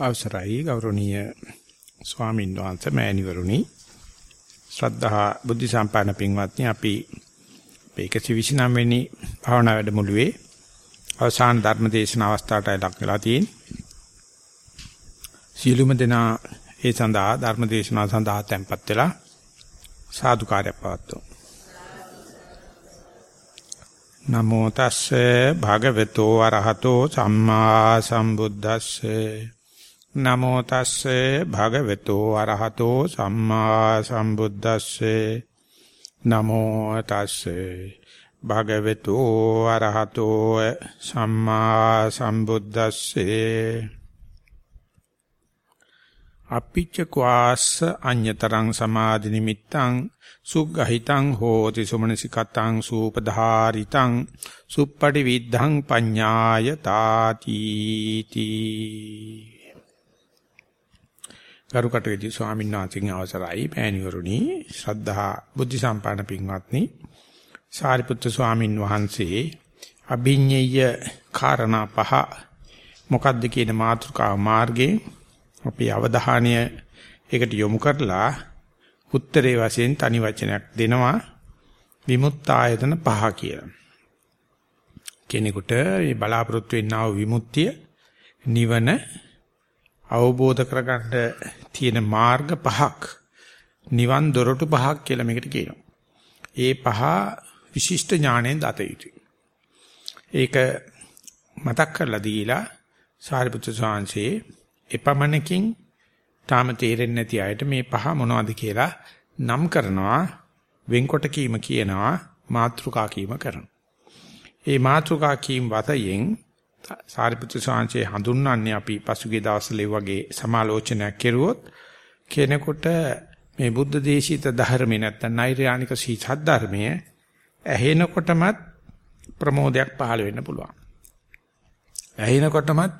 අවසරයි ගෞරවනීය ස්වාමීන් වහන්සේ මෑණිවරුනි ශ්‍රද්ධා බුද්ධ සම්පන්න පින්වත්නි අපි 129 වෙනි භාවනා වැඩමුළුවේ අවසාන ධර්ම දේශන අවස්ථාවටයි ලක් වෙලා තියෙන්නේ. සීලුම දෙනා ඒ සඳහා ධර්ම දේශනාව සඳහා tempත් වෙලා සාදුකාරය පවත්වමු. නමෝ තස්සේ භගවතු වරහතෝ සම්මා සම්බුද්දස්සේ නමෝ තස්සේ භගවතු අරහතෝ සම්මා සම්බුද්දස්සේ. නමෝ තස්සේ භගවතු අරහතෝ සම්මා සම්බුද්දස්සේ. අපිච්ච ක්වාස අඤ්‍යතරං සමාධි නිමිත්තං සුග්ගහිතං හෝති සුමනසිකතං සූපධාරිතං සුප්පටි විද්ධං පඤ්ඤාය තාති තී ගරුකටුවේදී ස්වාමීන් වහන්සේගේ අවසරයි පෑණිවරුනි ශ්‍රද්ධා බුද්ධ සම්පන්න පින්වත්නි සාරිපුත්‍ර ස්වාමීන් වහන්සේ අභිඤ්ඤය කාරණා පහ මොකද්ද කියන මාතෘකාව මාර්ගයේ අපේ අවධානය ඒකට යොමු කරලා උත්තරේ වශයෙන් තනි වචනයක් දෙනවා විමුක්තායතන පහ කියලා. කෙනෙකුට මේ බලාපොරොත්තු වෙන්නා වූ විමුක්තිය නිවන අවබෝධ කරගන්න තියෙන මාර්ග පහක් නිවන් දොරටු පහක් කියලා මේකට කියනවා. ඒ පහ විශිෂ්ට ඥාණයෙන් දත යුතුයි. ඒක මතක් කරලා දීලා සාරිපුත්‍ර ස්වාමීන් එපමණකින් තාම තේරෙන්නේ නැති අයට මේ පහ මොනවද කියලා නම් කරනවා වෙන්කොට කීම කියනවා මාත්‍රිකා කීම කරනවා. ඒ මාත්‍රිකා කීම් වතයෙන් සාරිපුත්‍ර ස්වාමීන් හඳුන්වන්නේ අපි පසුගිය දවස්වල වගේ සමාලෝචනයක් කෙරුවොත් කෙනෙකුට මේ බුද්ධ දේශිත ධර්මේ නැත්තම් නෛර්යානික සීසත් ධර්මයේ ඇහෙනකොටමත් ප්‍රමෝදයක් පහළ වෙන්න පුළුවන්. ඇහෙනකොටමත්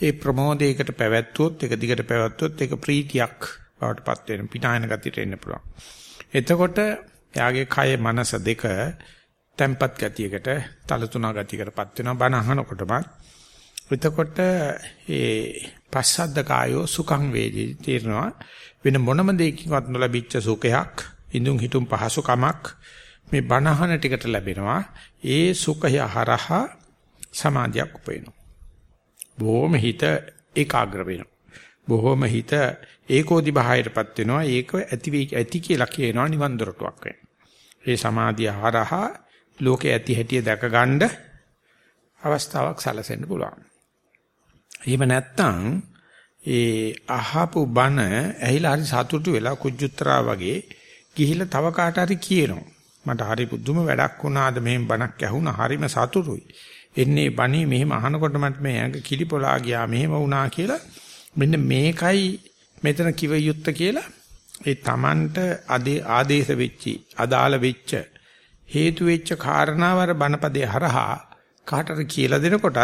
ඒ ප්‍රමෝදයකට පැවැත්වුවොත් ඒක දිගට පැවැත්වුවොත් ඒක ප්‍රීතියක් බවට පත් වෙන පිටායන ගතියට එන්න පුළුවන්. එතකොට එයාගේ කය මනස දෙක තැම්පත් ගතියකට තලතුණා ගතියකටපත් වෙනවා බණ අහනකොටම. එතකොට ඒ පස්සද්ද කායෝ සුඛං වේදී තේරෙනවා වෙන මොනම දෙයකින්වත් නොලැබිච්ච සුඛයක් ඉඳුන් හිටුම් පහසුකමක් මේ බණ අහන ටිකට ලැබෙනවා. ඒ සුඛය හරහා සමාධියක් උපයනවා. බොහොම හිත ඒකාග්‍ර වෙනවා. බොහොම හිත ඒකෝදි භාවයටපත් වෙනවා. ඒක ඇති ඇති කියලා කියනවා නිවන් දොරටුවක් වෙන. ඒ සමාධිය හරහා ලෝකේ ඇති හැටිය දැක ගන්න අවස්ථාවක් සැලසෙන්න පුළුවන්. එහෙම නැත්නම් ඒ අහපු බණ ඇහිලා හරි සතුටු වෙලා කුජුත්‍රා වගේ ගිහිල්ලා තව කාට හරි කියනවා. මට හරි පුදුම වැඩක් වුණාද මෙහෙම බණක් ඇහුණා හරිම සතුටුයි. එන්නේ බණේ මෙහෙම අහනකොට මට මේ ඇඟ කිලිපොලා ගියා මෙහෙම වුණා කියලා මෙන්න මේකයි මෙතන කිව යුත්ත කියලා ඒ Tamanට ආදේශ වෙච්චි අදාළ වෙච්ච හේතු වෙච්ච කාරණාවර බණපදේ හරහා කාටද කියලා දෙනකොටත්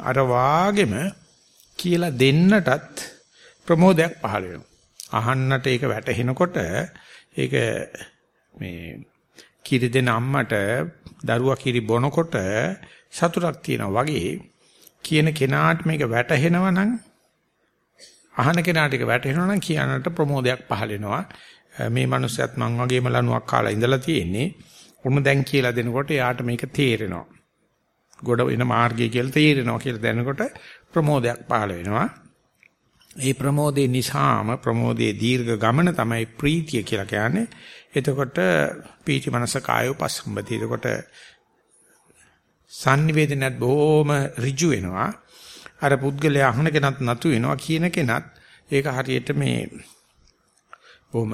අර වාගෙම කියලා දෙන්නටත් ප්‍රමෝදයක් පහළ වෙනවා. අහන්නට ඒක වැටහෙනකොට ඒක මේ කිරි දෙන අම්මට දරුවා කිරි බොනකොට සතුටක් තියෙනවා වගේ කියන කෙනාට මේක වැටහෙනවා නම් අහන කෙනාට ඒක වැටහෙනවා නම් කියනට ප්‍රමෝදයක් පහළ වෙනවා. මේ මනුස්සයත් මං වගේම ලණුවක් කාලා ඉඳලා තියෙන්නේ. උණු දැන් කියලා දෙනකොට එයාට මේක තේරෙනවා. ගොඩ වෙන මාර්ගය කියලා තේරෙනවා කියලා දැනනකොට ප්‍රමෝදයක් පහළ වෙනවා. ඒ ප්‍රමෝදේ නිසාම ප්‍රමෝදයේ දීර්ඝ ගමන තමයි ප්‍රීතිය කියලා කියන්නේ. එතකොට පීති මනස කායෝ පස්සම්බති. එතකොට sannivedanat බොහොම ඍජු වෙනවා. අර පුද්ගලයා අහන කෙනත් නතු වෙනවා කියන කෙනත් ඒක හරියට මේ බොහොම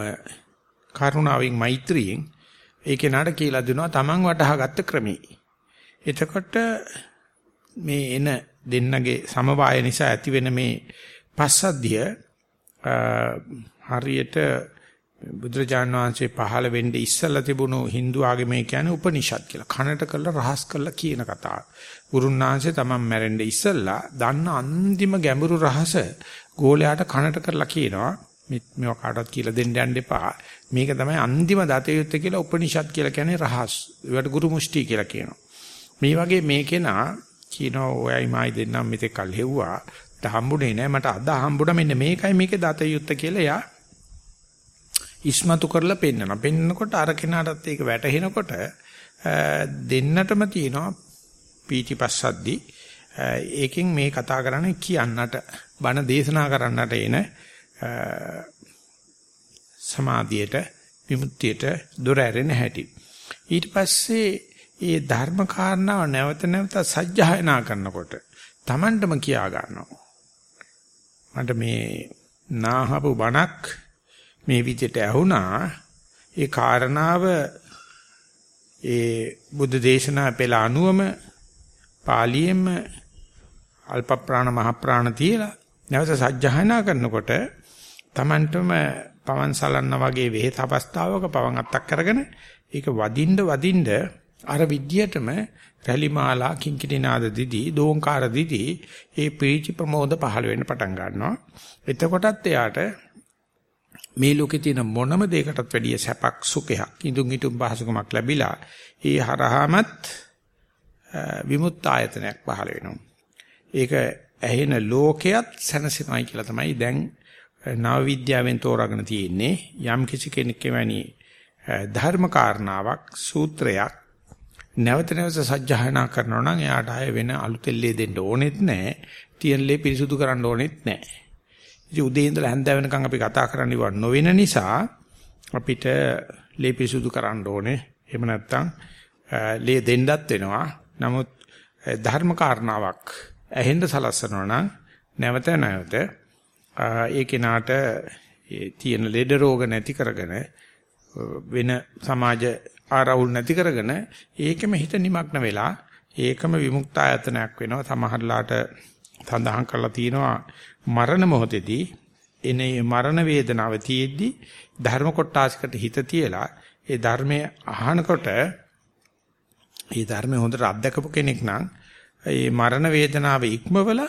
කරුණාවෙන් මෛත්‍රියෙන් ඒ කෙනාට කියලා දෙනවා Taman වටහාගත්ත ක්‍රමී. එතකොට මේ එන දෙන්නගේ සමவாய නිසා ඇතිවෙන මේ පස්සද්ධිය හරියට බුදුරජාණන් වහන්සේ පහළ වෙන්නේ ඉස්සලා තිබුණු Hindu ආගමේ කියන්නේ උපනිෂද් කියලා. කනට කරලා රහස් කරලා කියන කතාව. ගුරුන්වහන්සේ තමන් මැරෙන්නේ ඉස්සලා දන්න අන්තිම ගැඹුරු රහස ගෝලයාට කනට කරලා කියනවා. මේවා කාටවත් කියලා දෙන්න යන්න එපා. මේක තමයි අන්තිම දතයුත්ත කියලා උපනිෂද් කියලා කියන්නේ රහස්. ඒවට ගුරු මුෂ්ටි කියලා කියනවා. මේ වගේ මේ කෙනා කියනවා ඔයයි මායි දෙන්නම් මෙතෙක් කල් හෙව්වා. හම්බුනේ නෑ මට අද හම්බුණා මෙන්න මේකයි මේකේ දත යුත්ත කියලා යා ඉස්මතු කරලා පෙන්නනවා. පෙන්නකොට අර කෙනාටත් ඒක වැටහෙනකොට දෙන්නටම තියෙනවා පීතිපස්සද්දි ඒකෙන් මේ කතා කරන්නේ කියන්නට බණ දේශනා කරන්නට එන සමාධියට විමුක්තියට දොර ඇරෙන හැටි. ඊට පස්සේ ඒ ධර්ම කාරණාව නැවත නැවත සජ්ජායනා කරනකොට Tamanටම කියා ගන්නවා. මට මේ නාහපු බණක් මේ විදිහට ඇහුණා ඒ කාරණාව ඒ බුද්ධ දේශනා පෙළ අනුවම පාලියෙම අල්ප ප්‍රාණ මහ ප්‍රාණ තියලා නැවත සජ්ජහායනා කරනකොට Tamanටම පවන් සලන්න වගේ වෙහෙස අවස්ථාවක පවන් අත්තක් කරගෙන ඒක වදින්න වදින්න අර විද්‍යටම රැලිමාලා කිංකිණිනාද දිදී දෝංකාර දිදී ඒ ප්‍රීති ප්‍රමෝද පහළ වෙන්න පටන් ගන්නවා එතකොටත් එයාට මේ ලෝකේ තියෙන මොනම දෙයකටත් වැඩිය සැපක් සුඛයක් ඉදුම් ඉදුම් පහසුකමක් ලැබිලා ඒ හරහාමත් විමුක්ත ආයතනයක් පහළ වෙනවා. ඒක ඇහෙන ලෝකයක් සැනසෙනයි කියලා තමයි දැන් නව විද්‍යාවෙන් තෝරාගෙන තියෙන්නේ යම් කිසි කෙනෙක් එවැනි ධර්ම කාරණාවක් සූත්‍රයක් නැවත නැවත සජ්ජායනා කරනවා නම් එයාට ආය වෙන අලුතෙල්ලේ දෙන්න ඕනෙත් නැහැ. තියන්ලේ පිරිසුදු කරන්න ඕනෙත් නැහැ. ඉතින් උදේ ඉඳලා හැන්ද වෙනකන් අපි කතා කරන්න ඉව නොවෙන නිසා අපිට ලේ පිරිසුදු කරන්න ඕනේ. එහෙම නැත්නම් ලේ දෙන්නත් වෙනවා. නමුත් ධර්ම කාරණාවක් ඇහෙන්න සලස්සනවා නම් නැවත නැවත ඒ කෙනාට තියෙන ලෙඩ රෝග නැති කරගෙන වෙන සමාජ ආරවුල් නැති කරගෙන ඒකෙම හිත නිමග්න වෙලා ඒකම විමුක්ත ආයතනයක් වෙනවා. සමහරලාට සඳහන් කරලා තියෙනවා මරණ මොහොතේදී එනේ මරණ වේදනාව තියෙද්දී ධර්ම කොටාසකට හිත තියලා ඒ ධර්මයේ අහනකොට ඒ ධර්මයේ හොඳට අත්දකපු කෙනෙක් නම් ඒ මරණ වේදනාව ඉක්මවල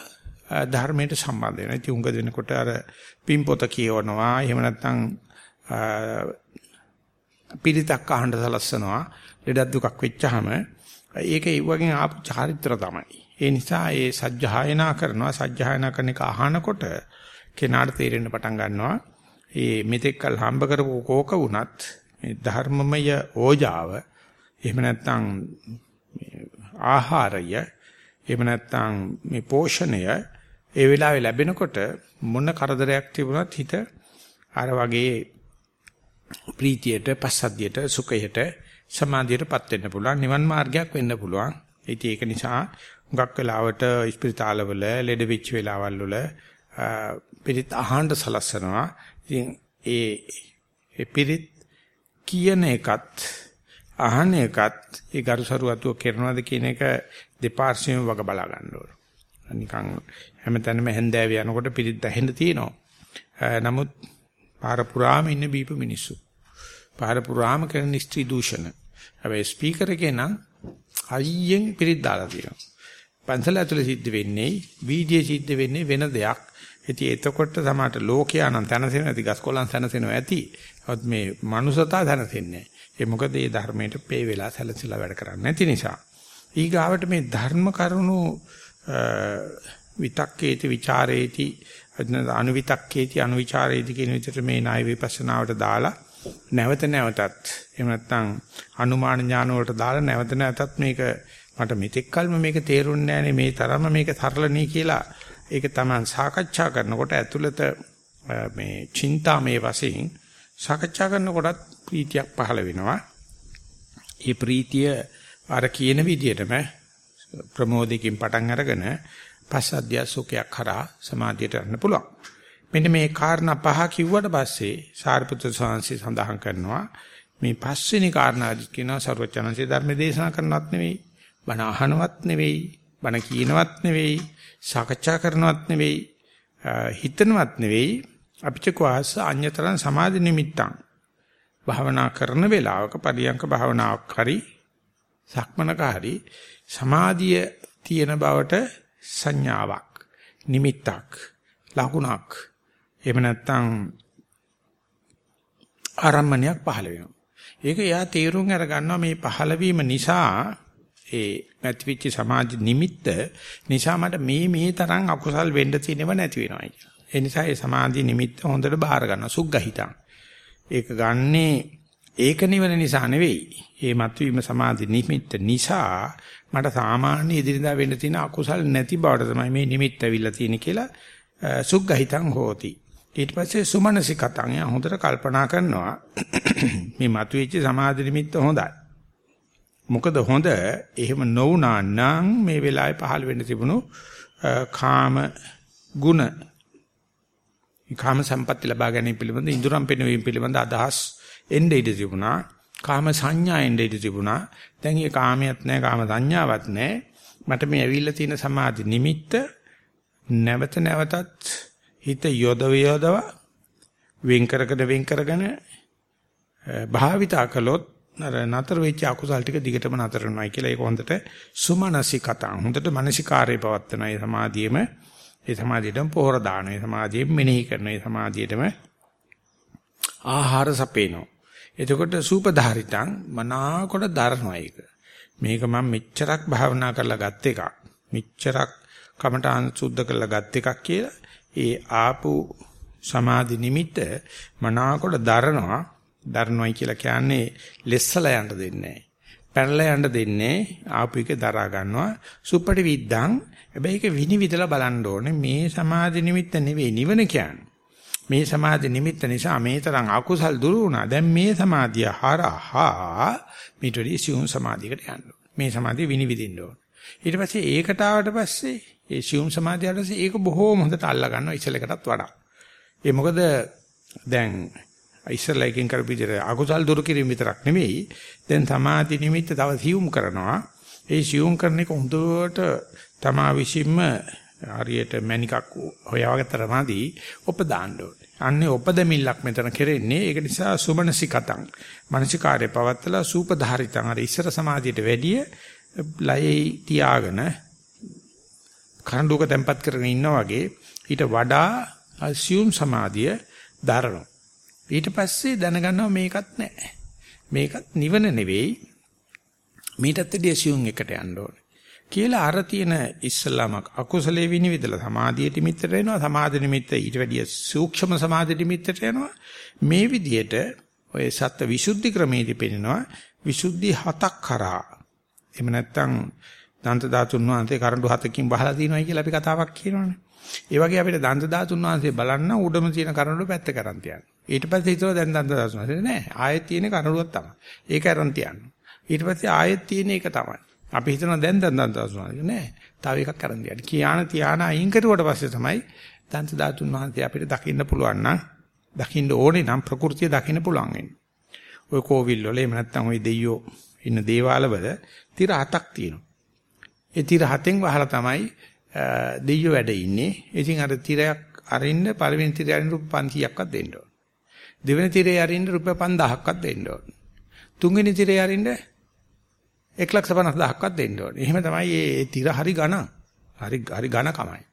ධර්මයට සම්බන්ධ වෙනවා. ඉතින් උඟ දෙනකොට අර පින්පොත කියවනවා. එහෙම නැත්නම් පිරිතක් අහන්න සලස්සනවා. ලෙඩක් දුකක් වෙච්චාම ඒක ඒ වගේ ආපු චාරිත්‍ර තමයි. ඒ නිසා ඒ සජ්ජායනා කරනවා. සජ්ජායනා කරන එක අහනකොට කෙනාට තේරෙන්න පටන් ගන්නවා. ඒ මෙතෙක්කල් හම්බ කරපු කෝක වුණත් මේ ධර්මමය ඕජාව එහෙම නැත්නම් ආහාරය එහෙම නැත්නම් මේ පෝෂණය ඒ වෙලාවේ ලැබෙනකොට මොන කරදරයක් තිබුණත් හිත අර වගේ ප්‍රීතියට, පස්සද්ධියට, සුඛයට, සමාධියටපත් වෙන්න පුළුවන්. නිවන් මාර්ගයක් වෙන්න පුළුවන්. ඉතින් ඒක නිසා හුඟක් වෙලාවට ස්පිරිතාලවල ලෙඩ වෙච්ච වෙලාවල් වල පිරිත් අහන්න සලස්සනවා. ඉතින් ඒ ඒ පිරිත් කියන එකත් අහන එකත් ඒ ගරුසරුවතුව කරනවද කියන එක දෙපාර්ශ්වයෙන් වග බලා ගන්න ඕන. නිකන් හැමතැනම හැන්දෑව යනකොට පිරිත් ඇහෙන්න තියෙනවා. නමුත් පාර පුරාම ඉන්න බීපු මිනිස්සු. පාර පුරාම කරන ස්ත්‍රී දූෂණ. හැබැයි ස්පීකර් එකේ නම් හයියෙන් පිරිත් දාලා තියෙනවා. පන්සල ඇතුලේ සිද්ධ වෙන්නේ වීඩියෝ සිද්ධ වෙන්නේ වෙන දෙයක්. ඉතින් එතකොට තමයි ලෝකයා නම් තනසෙන ඇති ගස්කොලන් තනසෙනවා ඇති. ඔත් මේ මනුසතා තනසෙන්නේ ඒ මොකද මේ ධර්මයට පේ වෙලා සැලසিলা වැඩ කරන්නේ නැති නිසා. ඊගාවට මේ ධර්ම කරුණු විතක්කේති ਵਿਚාරේති අනුවිතක්කේති අනුවිචාරේති කියන විදිහට මේ ණය විපස්සනාවට දාලා නැවත නැවතත් එහෙම නැත්නම් අනුමාන ඥාන වලට දාලා නැවත නැවතත් මේක මට මෙතෙක්කල්ම මේක තේරුන්නේ නැහනේ මේ තරම මේක සරල නේ කියලා ඒක තමයි සාකච්ඡා කරනකොට ඇතුළත මේ චින්තාමේ වශයෙන් සාකච්ඡා කරනකොටත් ප්‍රීතියක් පහළ වෙනවා. ඒ ප්‍රීතිය අර කියන විදිහටම ප්‍රමෝදයෙන් පටන් අරගෙන පස්සද්ධිය සුඛයක් කරා සමාධියට යන්න පුළුවන්. මෙන්න මේ කාරණා පහ කිව්වට පස්සේ සාරිපුත්‍ර ස්වාමීන් සඳහන් කරනවා මේ පස්වෙනි කාරණාදි කියනවා ਸਰවචනන්සේ ධර්ම දේශනා කරනවත් නෙවෙයි බණ අහනවත් නෙවෙයි බණ කියනවත් නෙවෙයි සාකච්ඡා කරනවත් නෙවෙයි හිතනවත් නෙවෙයි අපිට කවාස අඤ්‍යතරං සමාධි නිමිත්තං භාවනා කරන වෙලාවක පරියංක භාවනාවක් හරි සක්මනක හරි සමාධිය තියෙන බවට සංඥාවක් නිමිත්තක් ලකුණක් එහෙම නැත්නම් ආරම්මණයක් පහළ වෙනවා. ඒක එයා තීරුම් අර ගන්නවා මේ පහළ නිසා ඒ නැතිවිච්ච සමාධි නිමිත්ත නිසා මට මේ මේ තරම් අකුසල් වෙන්න තියෙනව නැති වෙනවා කියලා. ඒ නිසා ඒ සමාධි නිමිත්ත හොඳට බාර ගන්නවා සුග්ගහිතං. ඒක ගන්නේ ඒක නිවන නිසා නෙවෙයි. මේ මතුවීම සමාධි නිමිත්ත නිසා මට සාමාන්‍ය ඉදිරියදා වෙන්න තියෙන අකුසල් නැති බවට තමයි මේ නිමිත්ත ඇවිල්ලා තියෙන්නේ කියලා සුග්ගහිතං හෝති. ඊට පස්සේ සුමනසිකතං යා හොඳට කල්පනා කරනවා මේ මතුවෙච්ච සමාධි නිමිත්ත හොඳයි. මොකද හොඳ එහෙම නොවුනා නම් මේ වෙලාවේ පහළ වෙන්න තිබුණු කාම ගුණ කාම සම්පatti ලබා ගැනීම පිළිබඳ ඉඳුරම් පෙනවීම පිළිබඳ අදහස් එන්නේ ඉඳ තිබුණා. කාම සංඥා එන්නේ ඉඳ තිබුණා. දැන් මේ කාමයක් නැහැ, කාම සංඥාවක් නැහැ. මට මේ ඇවිල්ලා තියෙන සමාධි නිමිත්ත නැවත නැවතත් හිත යොදව යොදව වෙන් කරකට වෙන් කරගෙන භාවිතා කළොත් අර නතර වෙච්ච අකුසල් ටික දිගටම නතර වෙනවායි කියලා ඒක හොඳට සුමනසිකතා හොඳට මානසිකාරය පවත්වන ඒ සමාධියෙම ඒ සමාධියටම පොහොර දාන ඒ සමාධියෙන් මෙනෙහි කරන ඒ සමාධියටම ආහාර සපේනවා එතකොට සූපධාරිතං මනාකොට දරනවා ඒක මේක මම මෙච්චරක් භාවනා කරලා ගත් එකක් මෙච්චරක් කමඨාන් සුද්ධ කරලා ගත් එකක් කියලා ඒ ආපු සමාධි නිමිත්ත මනාකොට දරනවා දරනොයි කියලා කියන්නේ lessලා යන්න දෙන්නේ නැහැ. පැනලා යන්න දෙන්නේ ආපු එක දරා ගන්නවා. සුපටි විද්දං හැබැයි ඒක විනිවිදලා බලන්න ඕනේ. මේ සමාධි නිමිත්ත නෙවෙයි නිවන කියන්නේ. මේ සමාධි නිමිත්ත නිසා මේ තරම් අකුසල් දුරු වුණා. දැන් මේ සමාධිය හරහා මිටරි සියුම් සමාධියකට යන්න මේ සමාධිය විනිවිදින්න ඕන. ඊට පස්සේ ඒකට ආවට පස්සේ ඒ සියුම් සමාධියට පස්සේ ඒක බොහෝම හොඳට අල්ලා ගන්නවා ඉස්සලකටත් වඩා. ඒ මොකද දැන් ඉස්සලා එකකින් කරපු විදිහට අකුසල් දුරු කිරීම විතරක් නෙමෙයි දැන් සමාධි නිමිත්ත තව සියුම් කරනවා ඒ සියුම් කරන එක හොඳට තමා විසින්ම හරියට මණිකක් හොයාගත්තරමදී උපදාන්න ඕනේ. අන්නේ උපදෙමිල්ලක් මෙතන කෙරෙන්නේ. ඒක නිසා සුමනසිකතං. මානසිකාර්ය පවත්තලා සූපධාරිතං. අර ඉස්සර සමාධියට වැඩිය ලයේ තියාගෙන කරඬුක තැම්පත් කරගෙන ඉන්නා වගේ ඊට වඩා assume සමාධිය දරනවා. ඊට පස්සේ දැනගන්නවා මේකත් නැහැ. මේකත් නිවන නෙවෙයි. මීටත් වැඩි assume එකට යන්න ඕනේ. කියලා අර තියෙන ඉස්සලාමක් අකුසලේ විනිවිදලා සමාධියට නිමිත්තට එනවා. සමාධි නිමිත්ත ඊට වැඩිය සූක්ෂම සමාධි නිමිත්තට යනවා. මේ විදිහට ඔය සත්‍ය විසුද්ධි ක්‍රමයේදී පෙන්නනවා විසුද්ධි හතක් කරා. එහෙම නැත්නම් දන්ත ධාතුන් වහන්සේ කරඬු හතකින් බහලා තිනවයි කියලා අපි කතාවක් කියනවනේ. ඒ වගේ අපිට දන්ත ධාතුන් වහන්සේ බලන්න උඩම තියෙන කරඬු පැත්ත කරන් තියන්න. ඊට පස්සේ හිතුවා දැන් දන්ත ධාතුන් වහන්සේ නෑ. ආයෙත් තියෙන කරඬුවක් තමයි. ඒක අරන් තියන්න. ඊට පස්සේ ආයෙත් තියෙන එක තමයි. අපි හිතනවා දැන් දැන් දන්ත ධාතුනාද නෑ. තව එකක් කරන් දෙන්න. කියාන තියාන අයින් කරුවට පස්සේ තමයි දන්ත ධාතුන් වහන්සේ අපිට දකින්න පුළුවන් නම් දකින්න ඕනේ නම් ප්‍රകൃතිය දකින්න පුළුවන් වෙන්නේ. ওই කෝවිල් වල එහෙම නැත්නම් ওই දෙයියෝ ඉන්න දේවාලවල තිර හතක් තියෙනවා. ඒ තිර හතෙන් වහලා තමයි දෙයියෝ වැඩ ඉන්නේ. ඉතින් අර තිරයක් අරින්න පළවෙනි තිරය අරින්න රුපියල් 500ක්වත් දෙන්න ඕන. දෙවෙනි තිරේ අරින්න රුපියල් 5000ක්වත් දෙන්න ඕන. තුන්වෙනි තිරේ අරින්න 150000ක්වත් දෙන්න ඕන. එහෙම තමයි මේ තිර හරි ගණන්. හරි හරි ඝන කමයි.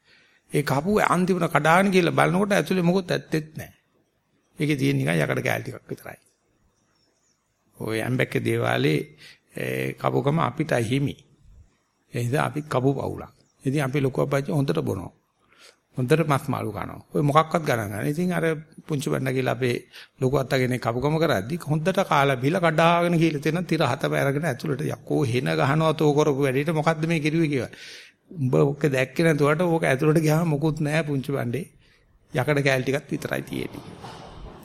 ඒ කපුව අන්තිමට කඩාගෙන කියලා බලනකොට ඇතුලේ මොකොත් ඇත්තෙත් නැහැ. ඒකේ තියෙන නිකන් යකඩ කෑලි ටිකක් විතරයි. ওই ඇම්බැක්කේ දේවාලේ කපුකම අපිට හිමි. ඒ නිසා අපි කපු පවුලක්. ඉතින් අපි ලොකු අපච්චි හොඳට බොනවා. හොඳට මස් මාළු කනවා. ඔය මොකක්වත් ගණන් ගන්න. ඉතින් අර පුංචි බණ්ඩ කියලා අපේ ලොකු අත්තගෙන කපුකම කරද්දි හොඳට කාලා බීලා කඩාගෙන කියලා තියෙන තිර හත බැරගෙන ඇතුළට යකෝ හෙන ගහනවා තෝ කරපු වැඩේට මොකද්ද මේ කිරුවේ කියලා. උඹ ඔක දැක්කේ නැතුවට ඕක ඇතුළට ගියාම මොකුත් නැහැ පුංචි බණ්ඩේ. යකඩ කෑලි ටිකක් විතරයි තියෙන්නේ.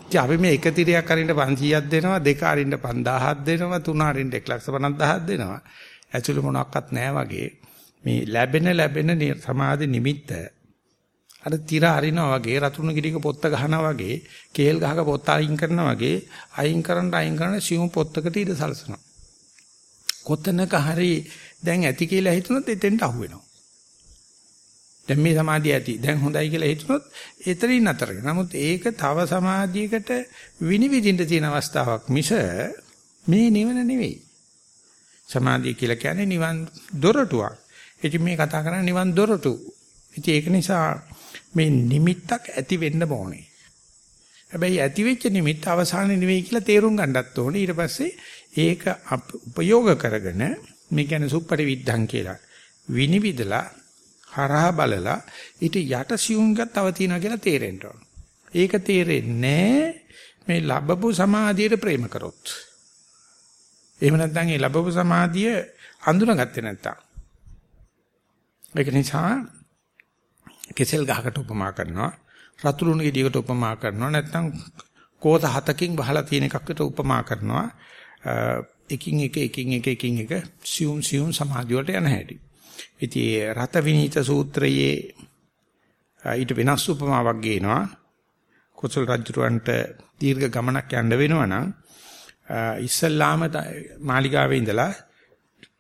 ඉතින් අපි මේ එක තිරයක් අරින්න 500ක් දෙනවා, දෙක අරින්න 5000ක් දෙනවා, තුන අරින්න 150000ක් දෙනවා. ඇතුළේ මොනවත් නැහැ වගේ මේ ලැබෙන ලැබෙන සමාධි නිමිත්ත අර tira අරිනවා වගේ රතුණු ගිරික පොත්ත ගහනවා වගේ කේල් ගහක පොත්ත අයින් කරනවා වගේ අයින් කරන්න අයින් කරන සියුම් පොත්තකට ඉඳ සලසනවා කොතනක හරි දැන් ඇති කියලා හිතුනොත් එතෙන්ට අහු වෙනවා දැන් මේ සමාධිය ඇති දැන් හොඳයි කියලා හිතුනොත් එතරින් අතර නමුත් ඒක තව සමාධියකට විනිවිදින්න තියෙන අවස්ථාවක් මිස මේ නිවන නෙවෙයි සමාධිය කියලා කියන්නේ නිවන් දොරටුවක්. ඉතින් මේ කතා කරන්නේ නිවන් දොරටු. ඉතින් ඒක නිසා මේ නිමිත්තක් ඇති වෙන්න ඕනේ. හැබැයි ඇති වෙච්ච නිමිත්ත අවසානයේ නෙවෙයි කියලා තේරුම් ගන්නත් ඕනේ. ඊට පස්සේ ඒක උපයෝග කරගෙන මේ කියන්නේ සුප්පටි විද්ධං කියලා. විනිවිදලා හරහා බලලා ඊට යට සියුම්ගත් තව තියනවා කියලා තේරෙන්න ඕන. ඒක තේරෙන්නේ මේ ලැබපු සමාධියට ප්‍රේම කරොත්. එහෙම නැත්නම් ඒ ලැබපු සමාධිය අඳුනගත්තේ නැත්තම්. ඒක නිසා කෙසෙල් ගහකට උපමා කරනවා රතුරුණු ගෙඩියකට උපමා කරනවා නැත්නම් කෝත හතකින් වහලා තියෙන එකකට උපමා කරනවා එකින් එක එකින් එක එකින් එක සියුම් සියුම් සමාධිය වලට යන හැටි. ඉතින් රත විනීත සූත්‍රයේ ඊට වෙනස් උපමාවක් ගේනවා. කුසල රජුරවන්ට දීර්ඝ ගමනක් යන්න වෙනවා නම් ඉස්සල්ලාම මාලිගාවේ ඉඳලා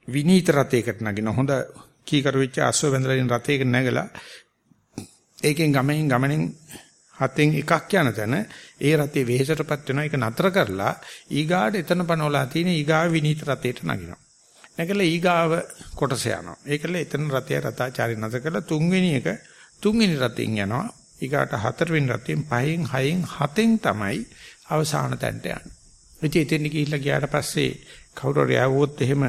විනීත රතයකට නගින හොඳ කීකරු වෙච්ච අශ්ව බැඳලා ඉන්න රතයකට නැගලා ඒකෙන් ගමෙන් ගමනෙන් හතෙන් එකක් යන තැන ඒ රතේ වෙහෙසටපත් වෙනවා ඒක නතර කරලා ඊගාට එතන පනවලා තියෙන ඊගාව විනීත රතේට නගිනවා. නැගලා ඊගාව කොටස යනවා. ඒකල එතන රතය රතාචාරය නතර කරලා තුන්වෙනි එක තුන්වෙනි රතෙන් යනවා. ඊගාට හතරවෙනි රතෙන් පහෙන් හයෙන් හතෙන් තමයි අවසාන තැනට යන්නේ. ඉතින් එතෙන් ගිහිල්ලා ගියාට පස්සේ කවුරු හරි ආවොත් එහෙම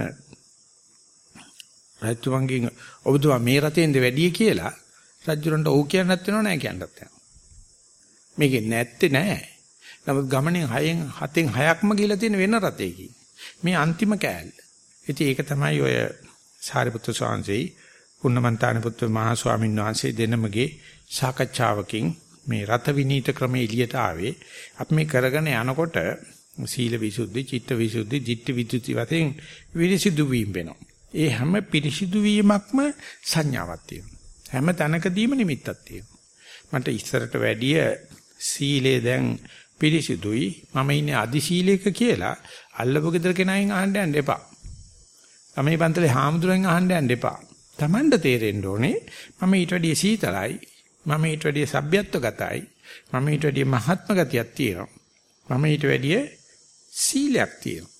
රජතුමන්ගෙන් ඔබතුමා මේ රතෙන්ද වැඩි කියලා රජුරන්ට ඔව් කියන්නත් වෙනව නෑ කියන්නත් වෙනව. මේකේ නැත්තේ නෑ. නමුත් ගමනේ 6න් 7න් 6ක්ම ගිහිලා තියෙන වෙන රතේකින්. මේ අන්තිම කෑල්ල. ඉතින් ඒක තමයි ඔය සාරිපුත්‍ර ස්වාමීන් පුන්නමන්තාන පුත්‍ර මහා ස්වාමීන් වහන්සේ දෙනමගේ සාකච්ඡාවකින් මේ රත විනීත ක්‍රමයේ එළියට ආවේ. අපි මේ කරගෙන යනකොට සීල විසුද්ධි, චිත්ත විසුද්ධි, ධිට්ඨි විසුද්ධි වශයෙන් විරිසිදු වීම වෙනවා. ඒ හැම පිරිසිදු වීමක්ම සංඥාවක් තියෙනවා. හැම තැනකදීම නිමිත්තක් තියෙනවා. මට ඉස්සරට වැඩිය සීලේ දැන් පිරිසිදුයි මම ඉන්නේ අදි සීලයක කියලා අල්ලපු ගෙදර කෙනායින් අහන්න යන්න එපා. තමයි පන්තලේ හාමුදුරන් අහන්න යන්න එපා. Tamanda තේරෙන්න ඕනේ මම ඊට වැඩිය සීතලයි මම ඊට වැඩිය සભ્યත්ව ගතයි මම ඊට වැඩිය මහත්ම ගතියක් තියෙනවා. මම ඊට වැඩිය සීලයක් තියෙනවා.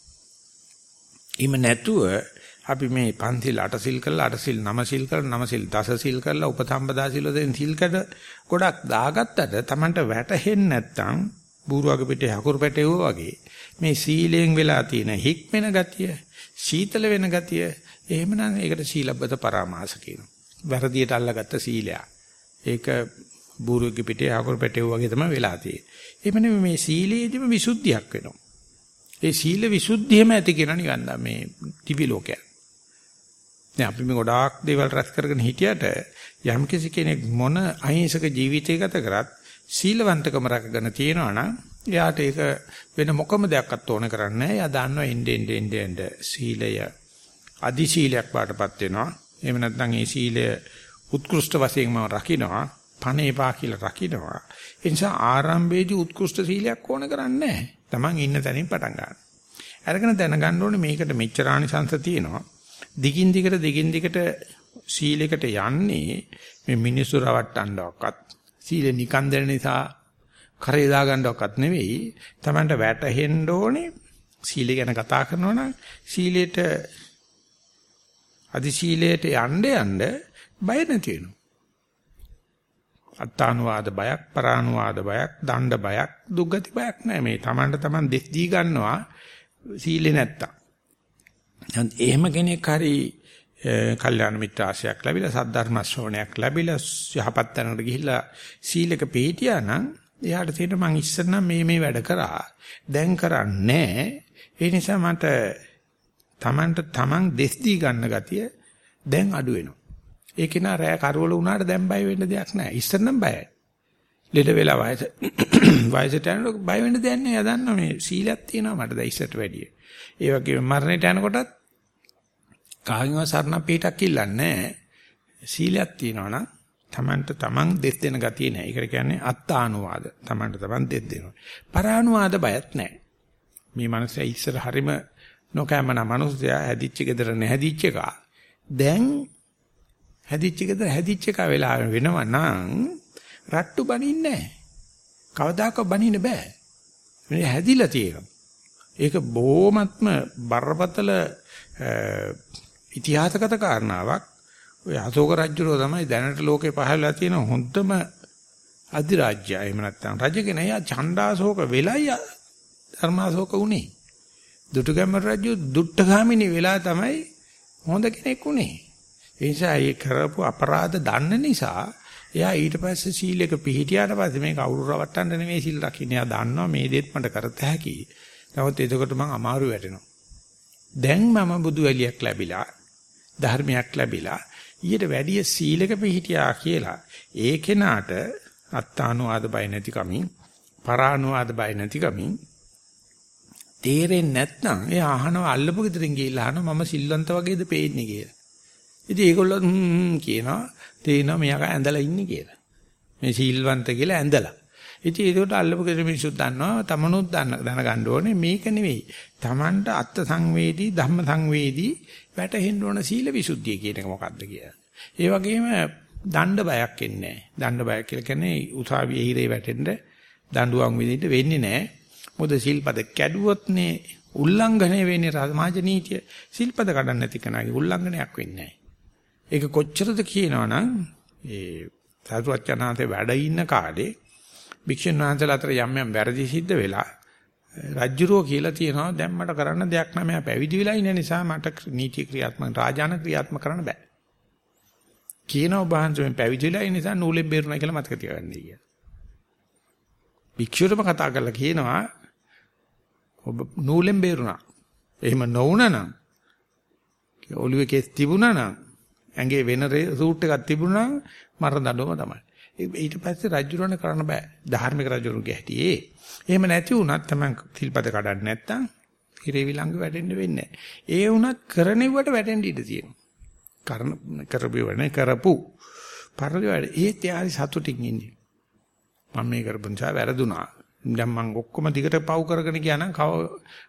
එහෙම නැතුව අපි මේ පන්සිල් අටසිල් කරලා අටසිල් නවසිල් කරලා නවසිල් දසසිල් කරලා උපසම්පදා සිල් වලින් සිල්කඩ ගොඩක් දාගත්තට Tamanට වැටහෙන්නේ නැත්නම් බූරුවගේ පිටේ හකුරු පැටේව වගේ මේ සීලයෙන් වෙලා තියෙන හික්මෙන ගතිය සීතල වෙන ගතිය එහෙමනම් ඒකට සීලබ්බත පරාමාස කියනවා. වැරදියට අල්ලගත්ත සීලයක්. ඒක බූරුවගේ පිටේ හකුරු පැටේව වගේ තමයි වෙලා තියෙන්නේ. එමෙන්න මේ සීලයේදීම විසුද්ධියක් වෙනවා. ඒ සීල විසුද්ධියම ඇති කියන නිකන් මේ දිවි ලෝකයක්. දැන් අපි මේ ගොඩාක් දේවල් රැස් කරගෙන හිටියට යම් කිසි කෙනෙක් මොන අහිංසක ජීවිතයක ගත කරත් සීලවන්තකම රැකගෙන තියෙනවා නම් එයාට ඒක වෙන මොකම දෙයක්වත් ඕන කරන්නේ නැහැ. එයා දන්නවා එnde ende ende ende සීලය අදි සීලයක් වාටපත් වෙනවා. එහෙම නැත්නම් ඒ සීලය උත්කෘෂ්ඨ වශයෙන් මම රකින්නවා. පණ එපා කියලා රකින්නවා. ඒ නිසා ආරම්භයේදී උත්කෘෂ්ඨ සීලයක් ඕන කරන්නේ නැහැ. Taman ඉන්න තැනින් පටන් ගන්න. අරගෙන දැනගන්න ඕනේ මේකට මෙච්චර ආනිසංශ තියෙනවා. දිගින් දිගට දිගින් දිගට සීලයකට යන්නේ මේ මිනිස්සු රවට්ටන්නවක්වත් සීල නිකන් දෙන නිසා කරේ දා ගන්නවක්වත් නෙවෙයි. Tamanට වැටහෙන්න ඕනේ සීලය ගැන කතා කරනවා නම් සීලයට අදි සීලයට යන්න යන්න බය නැති වෙනවා. අත්තානුවාද බයක් පරානුවාද බයක් දණ්ඩ බයක් දුක්ගති බයක් නැහැ මේ Tamanට Taman දෙස් දී ගන්නවා සීලේ නැත්තම්. එහෙම කෙනෙක් හරි කල්යාණ මිත්‍ර ආශයක් ලැබිලා සද්ධර්ම ශ්‍රවණයක් ලැබිලා යහපත් තැනකට ගිහිල්ලා සීලක පිළිපිටියා නම් එයාට තියෙන මං ඉස්සර නම් මේ මේ වැඩ කරා. දැන් කරන්නේ ඒ නිසා මට Tamanට Taman දෙස් දී ගන්න ගතිය දැන් අඩු වෙනවා. ඒක නා රෑ කරවල වුණාට දැන් බය වෙන්න දෙයක් නැහැ. ඉස්සර නම් බයයි. ලෙඩ වෙලා වයස වයසට යනකොට බය වෙන්න දෙයක් නැහැ. එයා දන්නා මේ සීලයක් තියෙනවා මට දැන් ඉස්සරට වැඩිය. ඒ වගේම මරණයට යනකොටත් කාගෙන්වත් සරණ පිටක් ඉල්ලන්නේ නැහැ. සීලයක් තියෙනවා නම් තමන්ට තමන් දෙස් දෙන ගතිය නැහැ. ඒකට කියන්නේ අත්තානුවාද. තමන්ට තමන් දෙස් දෙනවා. පරානුවාද බයත් නැහැ. මේ මනුස්සයා ඉස්සර හරීම නොකෑමන මනුස්සයා හැදිච්ච ගෙදර නැහැදිච්ච එක. දැන් හැදිච්ච ගෙදර හැදිච්ච එක වෙලා වෙනවා නම් රට්ටු බනින්නේ නැහැ. කවදාකවත් බනින්න බෑ. මේ හැදිලා තියෙනවා. ඒක බොහොමත්ම බරපතල ඉතිහාසගත කාරණාවක්. ඔය අශෝක රජුරෝ තමයි දැනට ලෝකේ පහළලා තියෙන හොඳම අධිරාජ්‍යය. එහෙම නැත්නම් රජකෙන එයා ඡණ්ඩාශෝක වෙලයි ධර්මාශෝක උනේ. දුටුගැමුණු රජු දුට්ටගාමිනී වෙලා තමයි හොඳ කෙනෙක් උනේ. ඒ නිසා ඒ කරපු අපරාධ දන්න නිසා එයා ඊට පස්සේ සීලයක පිළිහිටියාට පස්සේ මේක අවුරු රවට්ටන්න නෙමෙයි සීල් රකින්න. එයා දන්නවා මේ දෙත් මට කරත හැකි. නමුත් එතකොට මං අමාරු වැටෙනවා. දැන් මම බුදු එලියක් ලැබිලා ධර්මයක් ලැබිලා ඊට වැඩිය සීලක පිළිහිටියා කියලා ඒ කෙනාට අත්තානුවාද බය නැති කමින් පරානුවාද බය නැති කමින් තේරෙන්නේ නැත්නම් එයා අහනවා අල්ලපු ගෙදරින් ගිහිල්ලා අහනවා මම සිල්වන්ත වගේද පේන්නේ කියලා. ඉතින් ඒගොල්ලෝ හ්ම් කියනවා තේනවා මෙයා ඇඳලා ඉන්නේ කියලා. මේ සිල්වන්ත කියලා ඇඳලා. ඉතින් ඒකට අල්ලපු ගෙදර මිනිස්සුත් දන්නවා තමනුත් දන්න දැනගන්න ඕනේ මේක නෙවෙයි. Tamanට අත්ත් සංවේදී ධම්ම සංවේදී වැටහෙන්න ඕන සීල විසුද්ධිය කියන එක මොකක්ද කියලා. ඒ වගේම දණ්ඩ බයක් එන්නේ නැහැ. දණ්ඩ බයක් කියලා කියන්නේ උසාවියේ හිරේ වැටෙන්න දඬුවම් විදිහට වෙන්නේ නැහැ. මොකද සිල්පද කැඩුවොත්නේ උල්ලංඝනය වෙන්නේ සමාජ නීතිය. සිල්පද කඩන්න නැති කෙනාගේ උල්ලංඝනයක් වෙන්නේ නැහැ. ඒක කොච්චරද කියනවනම් ඒ සතුවචනාතේ වැඩ ඉන්න කාලේ භික්ෂුන් වහන්සේලා අතර යම් යම් වැරදි සිද්ධ වෙලා රජ්ජුරෝ කියලා තියෙනවා දැන් මට කරන්න දෙයක් නැහැ මම පැවිදි වෙලා ඉන්න නිසා මට නීති ක්‍රියාත්මක රාජාන ක්‍රියාත්මක කරන්න බෑ. කියනවා වහන්සේ පැවිදි වෙලා ඉන්න නිසා නූලෙන් බේරුණා කියලා මතක තියාගන්නයි කියලා. භික්ෂුවටම කතා කරලා කියනවා ඔබ නූලෙන් බේරුණා. එහෙම නොවුණා නම් ඔළුවේ කෙස් තිබුණා නම් ඇඟේ වෙන සූට් එකක් තිබුණා නම් මරණ දඬුවම තමයි. ඊට පස්සේ රජුරණ කරන්න බෑ. ධාර්මික රජුරුගේ හැටි ඒ. එහෙම නැති වුණත් තමයි සිල්පද කඩන්න නැත්තම් හිරේ විලංගු වැටෙන්න වෙන්නේ ඒ වුණත් කරණෙව්වට වැටෙන්න ඉඩ තියෙනවා. කරන කරපුවනේ කරපු පරිවැඩ ඒ ත්‍යාරි සතුටින් ඉන්නේ. මම මේ කරපු නිසා වැරදුනා. දැන් මම ඔක්කොම දිගට පව් කරගෙන ගියා නම්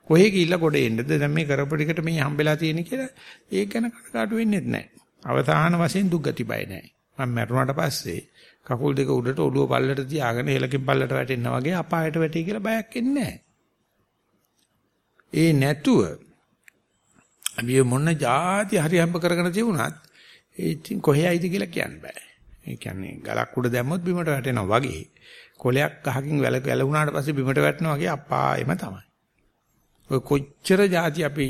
කොහේ ගිහිල්ලා කොට එන්නද දැන් මේ කරපු ටිකට මේ හම්බෙලා තියෙන කියලා ඒක ගැන කනකාටු වෙන්නේ නැහැ. අවසාන වශයෙන් දුක්ගති බය නැහැ. මම මැරුණාට පස්සේ කකුල් දෙක උඩට ඔළුව පල්ලට තියාගෙන හෙලකින් පල්ලට වැටෙනා වගේ අපායට වැටේ කියලා බයක් එන්නේ ඒ නැතුව අපි මොන જાති හරි හම්බ කරගෙන තිබුණත් ඒ ඉතින් කොහේයිද කියලා කියන්න බෑ. ඒ කියන්නේ ගලක් උඩ දැම්මොත් බිමට වැටෙනවා වගේ. කොලයක් ගහකින් වැල වැලුණාට පස්සේ බිමට වැටෙනවා වගේ අපායෙම තමයි. ඔය කොච්චර જાති අපි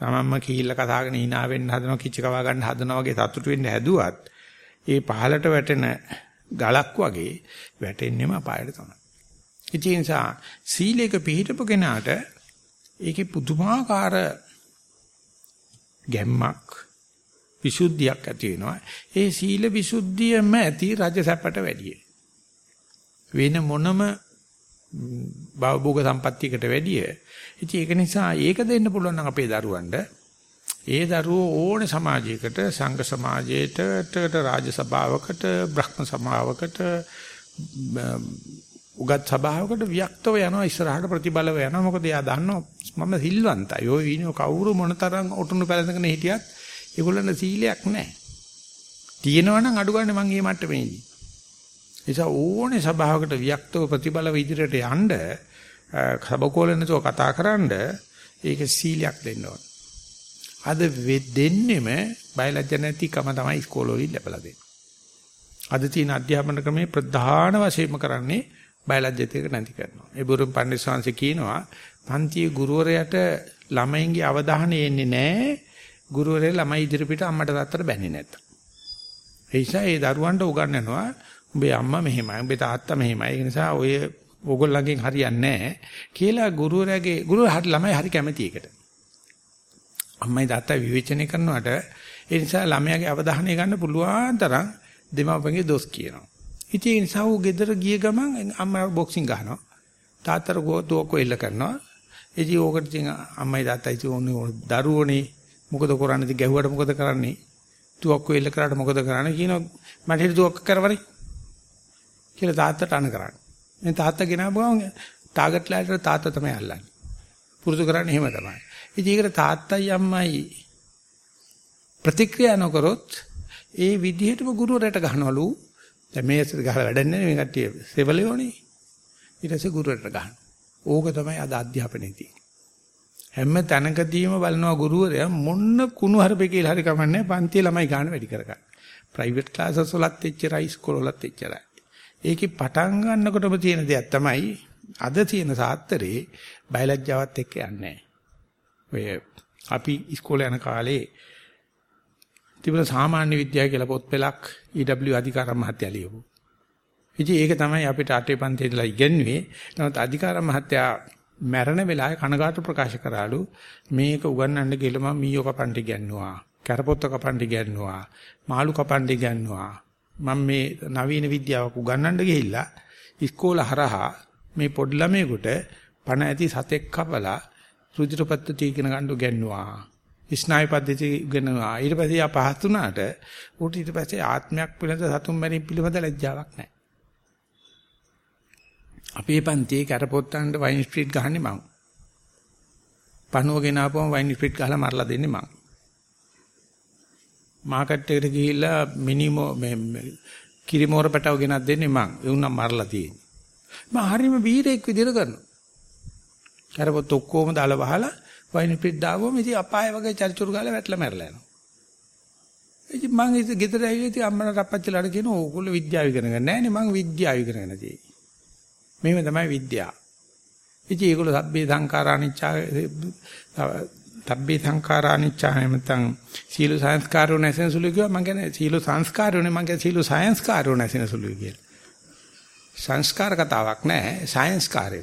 තමන්ම කීල්ල කතාගෙන hina වෙන්න හදනවා කිචි කවා ගන්න හදනවා වගේ සතුටු වෙන්න හැදුවත් ඒ පහලට වැටෙන ගලක් වගේ වැටෙන්නේම අපායට තමයි. ඒ නිසා සීලයක පිළිපිටපු කෙනාට ඒකේ පුදුමාකාර ගැම්මක් විසුද්ධියක් ඇති වෙනවා. ඒ සීල විසුද්ධියම ඇති රජසැපට වැඩිය. වෙන මොනම භවභෝග සම්පත්තියකට වැඩිය. ඉතින් ඒක නිසා ඒක දෙන්න පුළුවන් නම් අපේ දරුවන්ට ඒ දරුවෝ ඕනේ සමාජයකට සංඝ සමාජයට රාජ සභාවකට බ්‍රහ්ම සමාවකට උගත් සභාවකට වික්තව යනවා ඉස්සරහට ප්‍රතිබලව යනවා. මොකද එයා දන්නවා මම සිල්වන්තයි. ඔය ඉන්නේ කවුරු මොනතරම් ඔටුනු පැලඳගෙන හිටියත් ඒගොල්ලන්ට සීලයක් නැහැ තියෙනවා නම් අඩු ගන්න මං මේ මට්ටමේ ඉන්නේ. නිසා ඕනේ සභාවකට වික්තව ප්‍රතිබලව ඉදිරියට යන්න සබකෝලෙනසෝ කතා කරන්න ඒක සීලයක් දෙන්න ඕන අද දෙන්නෙම බයලජ්ජ නැතිකම තමයි ඉස්කෝලවලින් ලැබලා දෙන්නේ අද තියෙන අධ්‍යාපන ක්‍රමේ ප්‍රධාන වශයෙන්ම කරන්නේ බයලජ්‍යතියක නැති කරනවා. ඒ බුරුම් පඬිස්සංශ කියනවා පන්තියේ ගුරුවරයාට ළමයින්ගේ අවධානය එන්නේ නැහැ. ගුරුවරයා ළමයි ඉදිරියට අම්මට තාත්තට බැන්නේ නැත්තම්. ඒ නිසා ඒ දරුවන්ට උගන්වනවා උඹේ අම්මා මෙහෙමයි, උඹේ තාත්තා මෙහෙමයි. ඒ නිසා ඔය ඕගොල්ලන්ගෙන් හරියන්නේ නැහැ කියලා ගුරුවරයාගේ ගුරුවරයා ළමයි හරි කැමති එකට. අම්මයි තාත්තා විවේචනය කරනවට ඒ නිසා ළමයාගේ අවධානය ගන්න පුළුවන් තරම් දෙමාපියන්ගේ දොස් කියනවා. ඉතින් ඒ නිසා ඌ ගෙදර ගිය ගමන් අම්මා බොක්සින් ගහනවා. තාත්තට ගෝතුවක්ව එල්ල කරනවා. ඉතින් ඕකට ඉතින් අම්මයි තාත්තයි ඉතින් දරුවෝනේ මොකද කරන්නේ ඉතින් ගැහුවට මොකද කරන්නේ? තුවක්ව එල්ල කරාට මොකද කරන්නේ කියනවා මට හිත තුවක්ක කරවරි. කියලා තාත්තට අන කරන්නේ. මේ තාත්තා ගෙනාවම ටාගට් ලෑල්ලට තාත්තා තමයි අල්ලන්නේ. පුරුදු කරන්නේ එහෙම තමයි. ඉතින් ඒකට තාත්තයි අම්මයි ප්‍රතික්‍රියා නොකරොත් ඒ විදිහටම ගුරුවරයාට ගහනවලු දැන් මේ ඇසට ගහලා වැඩක් නැහැ මේ කට්ටිය සෙවලෙෝනේ. ඊට පස්සේ ගුරුවරට ගන්න. ඕක තමයි අද අධ්‍යාපනයේ තියෙන්නේ. හැම තැනකදීම බලනවා ගුරුවරයා මොන්න කුණු හරපේ කියලා හරි කමන්නේ පන්තියේ ළමයි ගන්න වැඩි කරගන්න. ප්‍රයිවට් ක්ලාසස් වලත් එච්චරයි ස්කෝල වලත් එච්චරයි. ඒකේ පටන් ගන්නකොටම තියෙන දෙයක් තමයි අද තියෙන සාත්තරේ බයලජ්ජාවත් එක්ක යන්නේ ඔය අපි ඉස්කෝලේ යන කාලේ තිබුණ සාමාන්‍ය විද්‍යාව කියලා පොත් පෙළක් ඊ.ඩබ්ලිව් අධිකාරම් මහත්තයා ලියපු. ඉතින් ඒක තමයි අපිට අටේ පන්තියේ ඉඳලා ඉගෙනුවේ. නමුත් අධිකාරම් මහත්තයා මැරෙන වෙලාවේ කනගාටු ප්‍රකාශ කරාලු මේක උගන්වන්න ගිහලා මම මීයෝ කපන්න ඉගෙනුවා. කරපොත්ත කපන්න ඉගෙනුවා. මාළු කපන්න ඉගෙනුවා. මම මේ නවීන විද්‍යාවක් උගන්වන්න ගිහිල්ලා ඉස්කෝල හරහා මේ පොඩි ළමයෙකුට පණ ඇති සතෙක් කපලා රුධිර පද්ධතිය ඉගෙන ගන්න උගන්වුවා. ස්නායු පද්ධතිය ඉගෙනනවා. ඊට පස්සේ ආ පහත් වුණාට උට ඊට පස්සේ ආත්මයක් පිළිබඳ සතුම් මැරීම පිළිබඳ ලැජ්ජාවක් නැහැ. අපේ පන්තියේ කරපොත්තන්ට වයින් ස්ප්‍රීට් ගහන්නේ මං. පණුව ගෙනාපුවම වයින් ස්ප්‍රීට් ගහලා මරලා දෙන්නේ මං. මාකට් එකට ගිහිල්ලා මිනිමෝ මේ කිරිමෝර පැටව ගෙනත් දෙන්නේ මං. ඒ උනම් මරලා තියෙන්නේ. මම හරීම වීරයෙක් විදිහට කරනවා. කරපොත් ඔක්කොම දාලා වහලා වයින් ස්ප්‍රීට් දාගොම ඉතින් අපාය වගේ චරිචුරු ගාලා වැටලා මැරලා යනවා. ඉතින් මං ඉතින් ගෙදර ඇවිල්ලා ඉතින් අම්මලා අප්පච්චිලාට කියනවා ඕගොල්ලෝ විද්‍යාව ඉගෙන ගන්න නැහැ නේ මං විද්‍යාව ඉගෙනගෙන තියෙන්නේ. මේව තමයි විද්‍යාව. ඉතින් ඒගොල්ලෝ සබ්බේ සංඛාරානිච්චා සබ්බේ සංඛාරානිච්චා නැත්නම් සීල සංස්කාරෝ නැසෙන සුළු කිව්වා මම කියන්නේ සීල සංස්කාරෝ නේ මම කියන්නේ සීල සංස්කාරෝ නැසෙන සුළු කියලා. සංස්කාර කතාවක් නැහැ සංස්කාරය.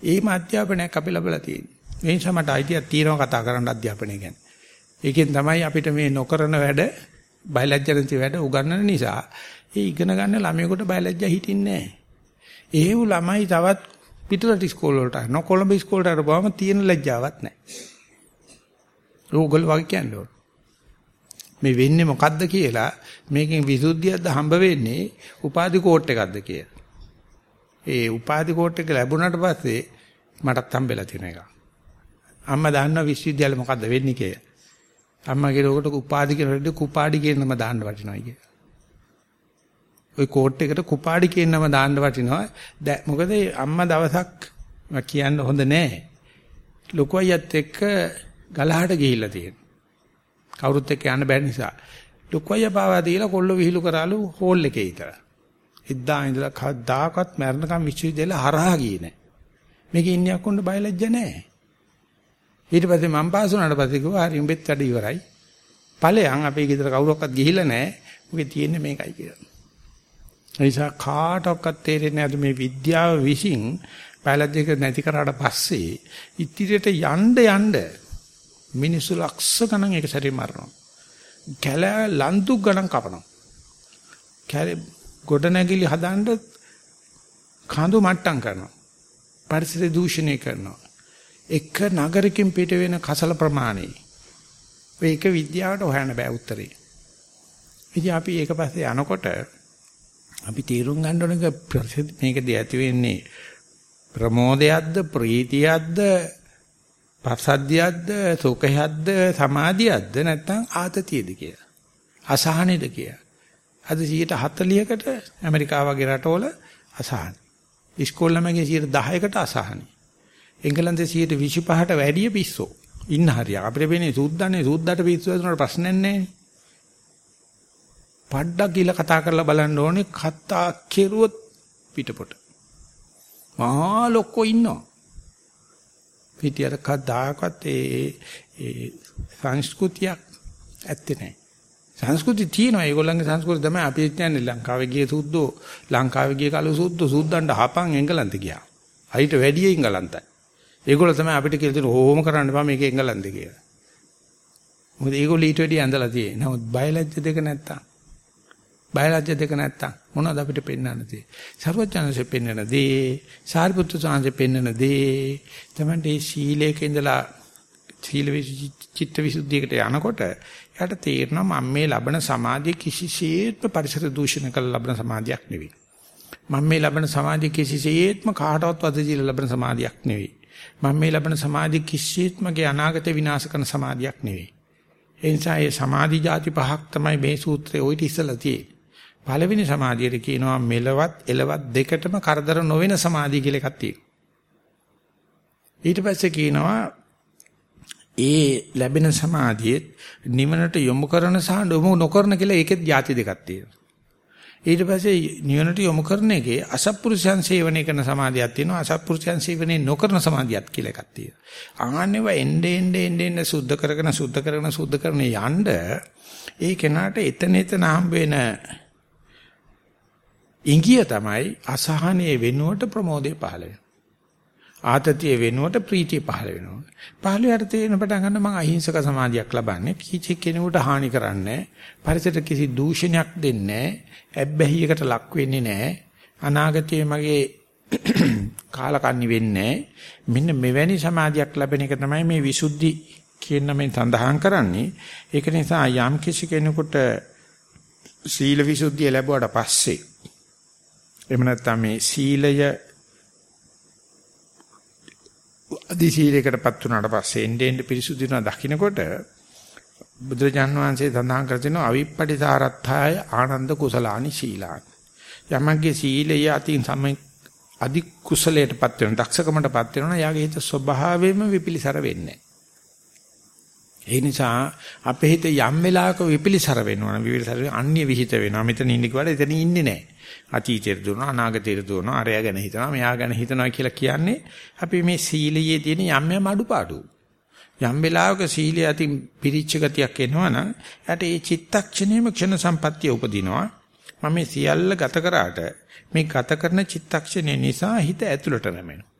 ඒ මාධ්‍යාපනයක් අපි ලැබලා තියෙන්නේ. ඒ නිසා මට අයිතියක් තියෙනවා කතා කරන්න අධ්‍යාපනය ගැන. ඒකෙන් තමයි අපිට මේ නොකරන වැඩ බයලජ්ජනති වැඩ උගන්වන නිසා ඒ ඉගෙන ගන්න ළමයෙකුට බයලජ්ජා හිටින්නේ නැහැ. ඒව ළමයි තවත් පිටරට ඉස්කෝල වලට යනවා. කොළඹ ඉස්කෝලට අරපුවාම තියෙන ලැජ්ජාවක් නැහැ. ඕගොල්ලෝ වගේ කියන්නේ. මේ වෙන්නේ මොකද්ද කියලා මේකෙන් විසුද්ධියක්ද හම්බ වෙන්නේ උපාධි කෝට් එකක්ද කියලා. ඒ උපාධි කෝට් එක ලැබුණාට පස්සේ මටත් හම්බෙලා තියෙන එක. අම්මා දන්නවා විශ්වවිද්‍යාලේ මොකද්ද වෙන්නේ කියලා. අම්මා කියනකොට උපාධි කියන කුපාඩි කියන නම දාන්න වටිනවා කියලා. ওই කෝට් එකට කුපාඩි කියන නම දාන්න වටිනවා. මොකද අම්මා දවසක් කියන්න හොඳ නෑ. ලොකු අයියත් එක්ක ගලහට ගිහිල්ලා තියෙනවා. කවුරුත් එක්ක යන්න බැරි නිසා. ලොකු අයියා පාවා දීලා කොල්ල විහිළු කරාලු හෝල් එකේ විතර. එද්දා ඉඳලා කවදාකවත් මරණකම් විශ්වවිද්‍යාල හරහා ගියේ නෑ. මේකේ ඉන්නේ අකුණ්ඩ බයලජ්ජ නෑ. ඊට පස්සේ මම පාස් වුණාට පස්සේ කිව්වා හරි උඹෙත් වැඩ ඉවරයි. ඵලයන් අපේ ගෙදර කවුරක්වත් ගිහිල්ලා නෑ. මොකද තියෙන්නේ මේකයි කියලා. නිසා කාටවත් තේරෙන්නේ නැද්ද මේ විද්‍යාව විසින් බයලජ්‍ය එක නැති කරාට පස්සේ ඉතිරියට යන්න යන්න මිනිස්සු ලක්ෂ ගණන් එක සැරේ මරනවා. කැල ලන්තු ගණන් කපනවා. කැල ගොඩනැගිලි හදන්න කඳු මට්ටම් කරනවා. පරිසර දූෂණය කරනවා. එක නගරකින් පිට වෙන කසල ප්‍රමාණය. මේක විද්‍යාවට හොයන්න බෑ උත්තරේ. ඉතින් අපි ඒක පස්සේ යනකොට අපි තීරුම් ගන්න ඕනේ මේකදී ඇති වෙන්නේ ප්‍රමෝදයක්ද ප්‍රීතියක්ද පසද්දයක්ද සුඛයක්ද සමාධියක්ද නැත්නම් ආතතියද කියලා. අසහනෙද කියලා. අද 140කට ඇමරිකාව වගේ රටවල අසහන. ඉස්කෝල ළමයිගේ 10%කට අසහනයි. එංගලන්තේ 25ට වැඩිය පිස්සෝ. ඉන්න හරිය. අපිට වෙන්නේ සුද්දන්නේ සුද්දට පිස්සු ඇතුනට ප්‍රශ්නයක් නැහැ. පඩක් කියලා කතා කරලා බලන්න ඕනේ කතා කෙරුවොත් පිටපොට. මහා ලොක්කෝ ඉන්නවා. පිටියර කදාකත් ඒ ඒ සංස්කෘතියක් ඇත්තේ නැහැ. සංස්කෘති තියෙනවා. ඒගොල්ලන්ගේ සංස්කෘතිය තමයි අපි කියන්නේ ලංකාවේ ගිය සුද්දෝ ලංකාවේ ගිය කලු සුද්දෝ සුද්දන්ට හපන් එංගලන්ත ගියා. අයිට වැඩිය එංගලන්තයි. ඒගොල්ලෝ තමයි අපිට කියලා දෙන ඕම කරන්න බෑ මේක එංගලන්ත කියලා. මොකද ඒගොල්ලෝ ඊට වැඩිය ඇඳලා තියෙන්නේ. නමුත් බයලජ්‍ය දෙක නැත්තම් බයලජ්‍ය දෙක නැත්තම් මොනවද අපිට පෙන්වන්න තියෙන්නේ? සර්වඥාන්සේ පෙන්වන දේ, සාරිපුත්‍ර සාංශේ පෙන්වන දේ, තමයි මේ සීලේක ඉඳලා සීල චිත්තවිසුද්ධියකට යනකොට එයාට තේරෙනවා මම මේ ලබන සමාධිය කිසිසේත්ම පරිසර දූෂණය කරලා ලබන සමාධියක් නෙවෙයි. මම මේ ලබන සමාධිය කිසිසේත්ම කාටවත් වදදීල ලබන සමාධියක් නෙවෙයි. මම මේ ලබන සමාධිය කිසිසේත්මගේ අනාගත විනාශ කරන සමාධියක් නෙවෙයි. ඒ නිසා මේ සමාධි જાති පහක් තමයි මේ සූත්‍රයේ ඔය ඉතිසලා තියෙන්නේ. පළවෙනි සමාධියට කියනවා මෙලවත් එලවත් දෙකටම කරදර නොවන සමාධිය කියලා එකක් තියෙනවා. ඊට පස්සේ කියනවා ඒ ලැබෙන සමාධියේ නිවනට යොමු කරන සහ යොමු නොකරන කියලා ඒකෙත් જાති දෙකක් තියෙනවා. ඊට පස්සේ නිවනට යොමු කරන එකේ අසත්පුරුෂයන් සේවනය කරන සමාධියක් තියෙනවා අසත්පුරුෂයන් සේවනය නොකරන සමාධියක් කියලා එකක් තියෙනවා. ආන්නේව එnde ende ende ende සුද්ධ කරගෙන සුද්ධ කරගෙන සුද්ධ කරන යන්න ඒ කෙනාට එතන එතන හම්බ වෙන ඉංගිය තමයි අසහනයේ වෙනුවට ප්‍රමෝදය පහළ වෙනවා. ආතතිය වෙනුවට ප්‍රීතිය පහළ වෙනවා. පහළ යට තේරෙන පටන් ගන්න මම අහිංසක සමාධියක් ලබන්නේ කිසි කෙනෙකුට හානි කරන්නේ පරිසරයට කිසි දූෂණයක් දෙන්නේ ඇබ්බැහියකට ලක් වෙන්නේ නැහැ. අනාගතයේ මගේ කාලකන්ණි වෙන්නේ මෙන්න මෙවැනි සමාධියක් ලැබෙන එක තමයි මේ විසුද්ධි කියන මේ සඳහන් කරන්නේ. ඒක නිසා යම් කිසි කෙනෙකුට සීල විසුද්ධිය ලැබුවට පස්සේ එහෙම නැත්නම් මේ සීලය අදි සීලයකටපත් වුණාට පස්සේ එන්නේ එන්නේ පිරිසුදු වෙනවා දකින්නකොට බුදුරජාන් වහන්සේ සඳහන් කර තිනවා අවිප්පටිසාරත්ථාය ආනන්ද කුසලානි සීලාන්. යමගේ සීලය අතින් සම අධි කුසලයටපත් වෙන දක්ෂකමටපත් වෙනවා යාගේ හිත ස්වභාවයෙන්ම විපිලිසර වෙන්නේ ඒ නිසා අපේ හිත යම් වෙලාවක විපිලිසර වෙනවා විපිලිසර අන්‍ය විහිිත වෙනවා. මෙතන ඉන්නේ කිව්වට එතන ඉන්නේ නැහැ අතීතයට දුවනවා අනාගතයට දුවනවා අරයා ගැන හිතනවා මෙයා ගැන හිතනවා කියලා කියන්නේ අපි මේ සීලයේ තියෙන යම් යම් අඩුපාඩු. යම් වෙලාවක සීලය අතින් පිරිච්ච ගතියක් එනවනම් යට ඒ චිත්තක්ෂණයම ක්ෂණ සම්පත්තිය උපදිනවා. මම මේ සියල්ල ගත කරාට මේ ගත කරන චිත්තක්ෂණය නිසා හිත ඇතුළට නැමෙනවා.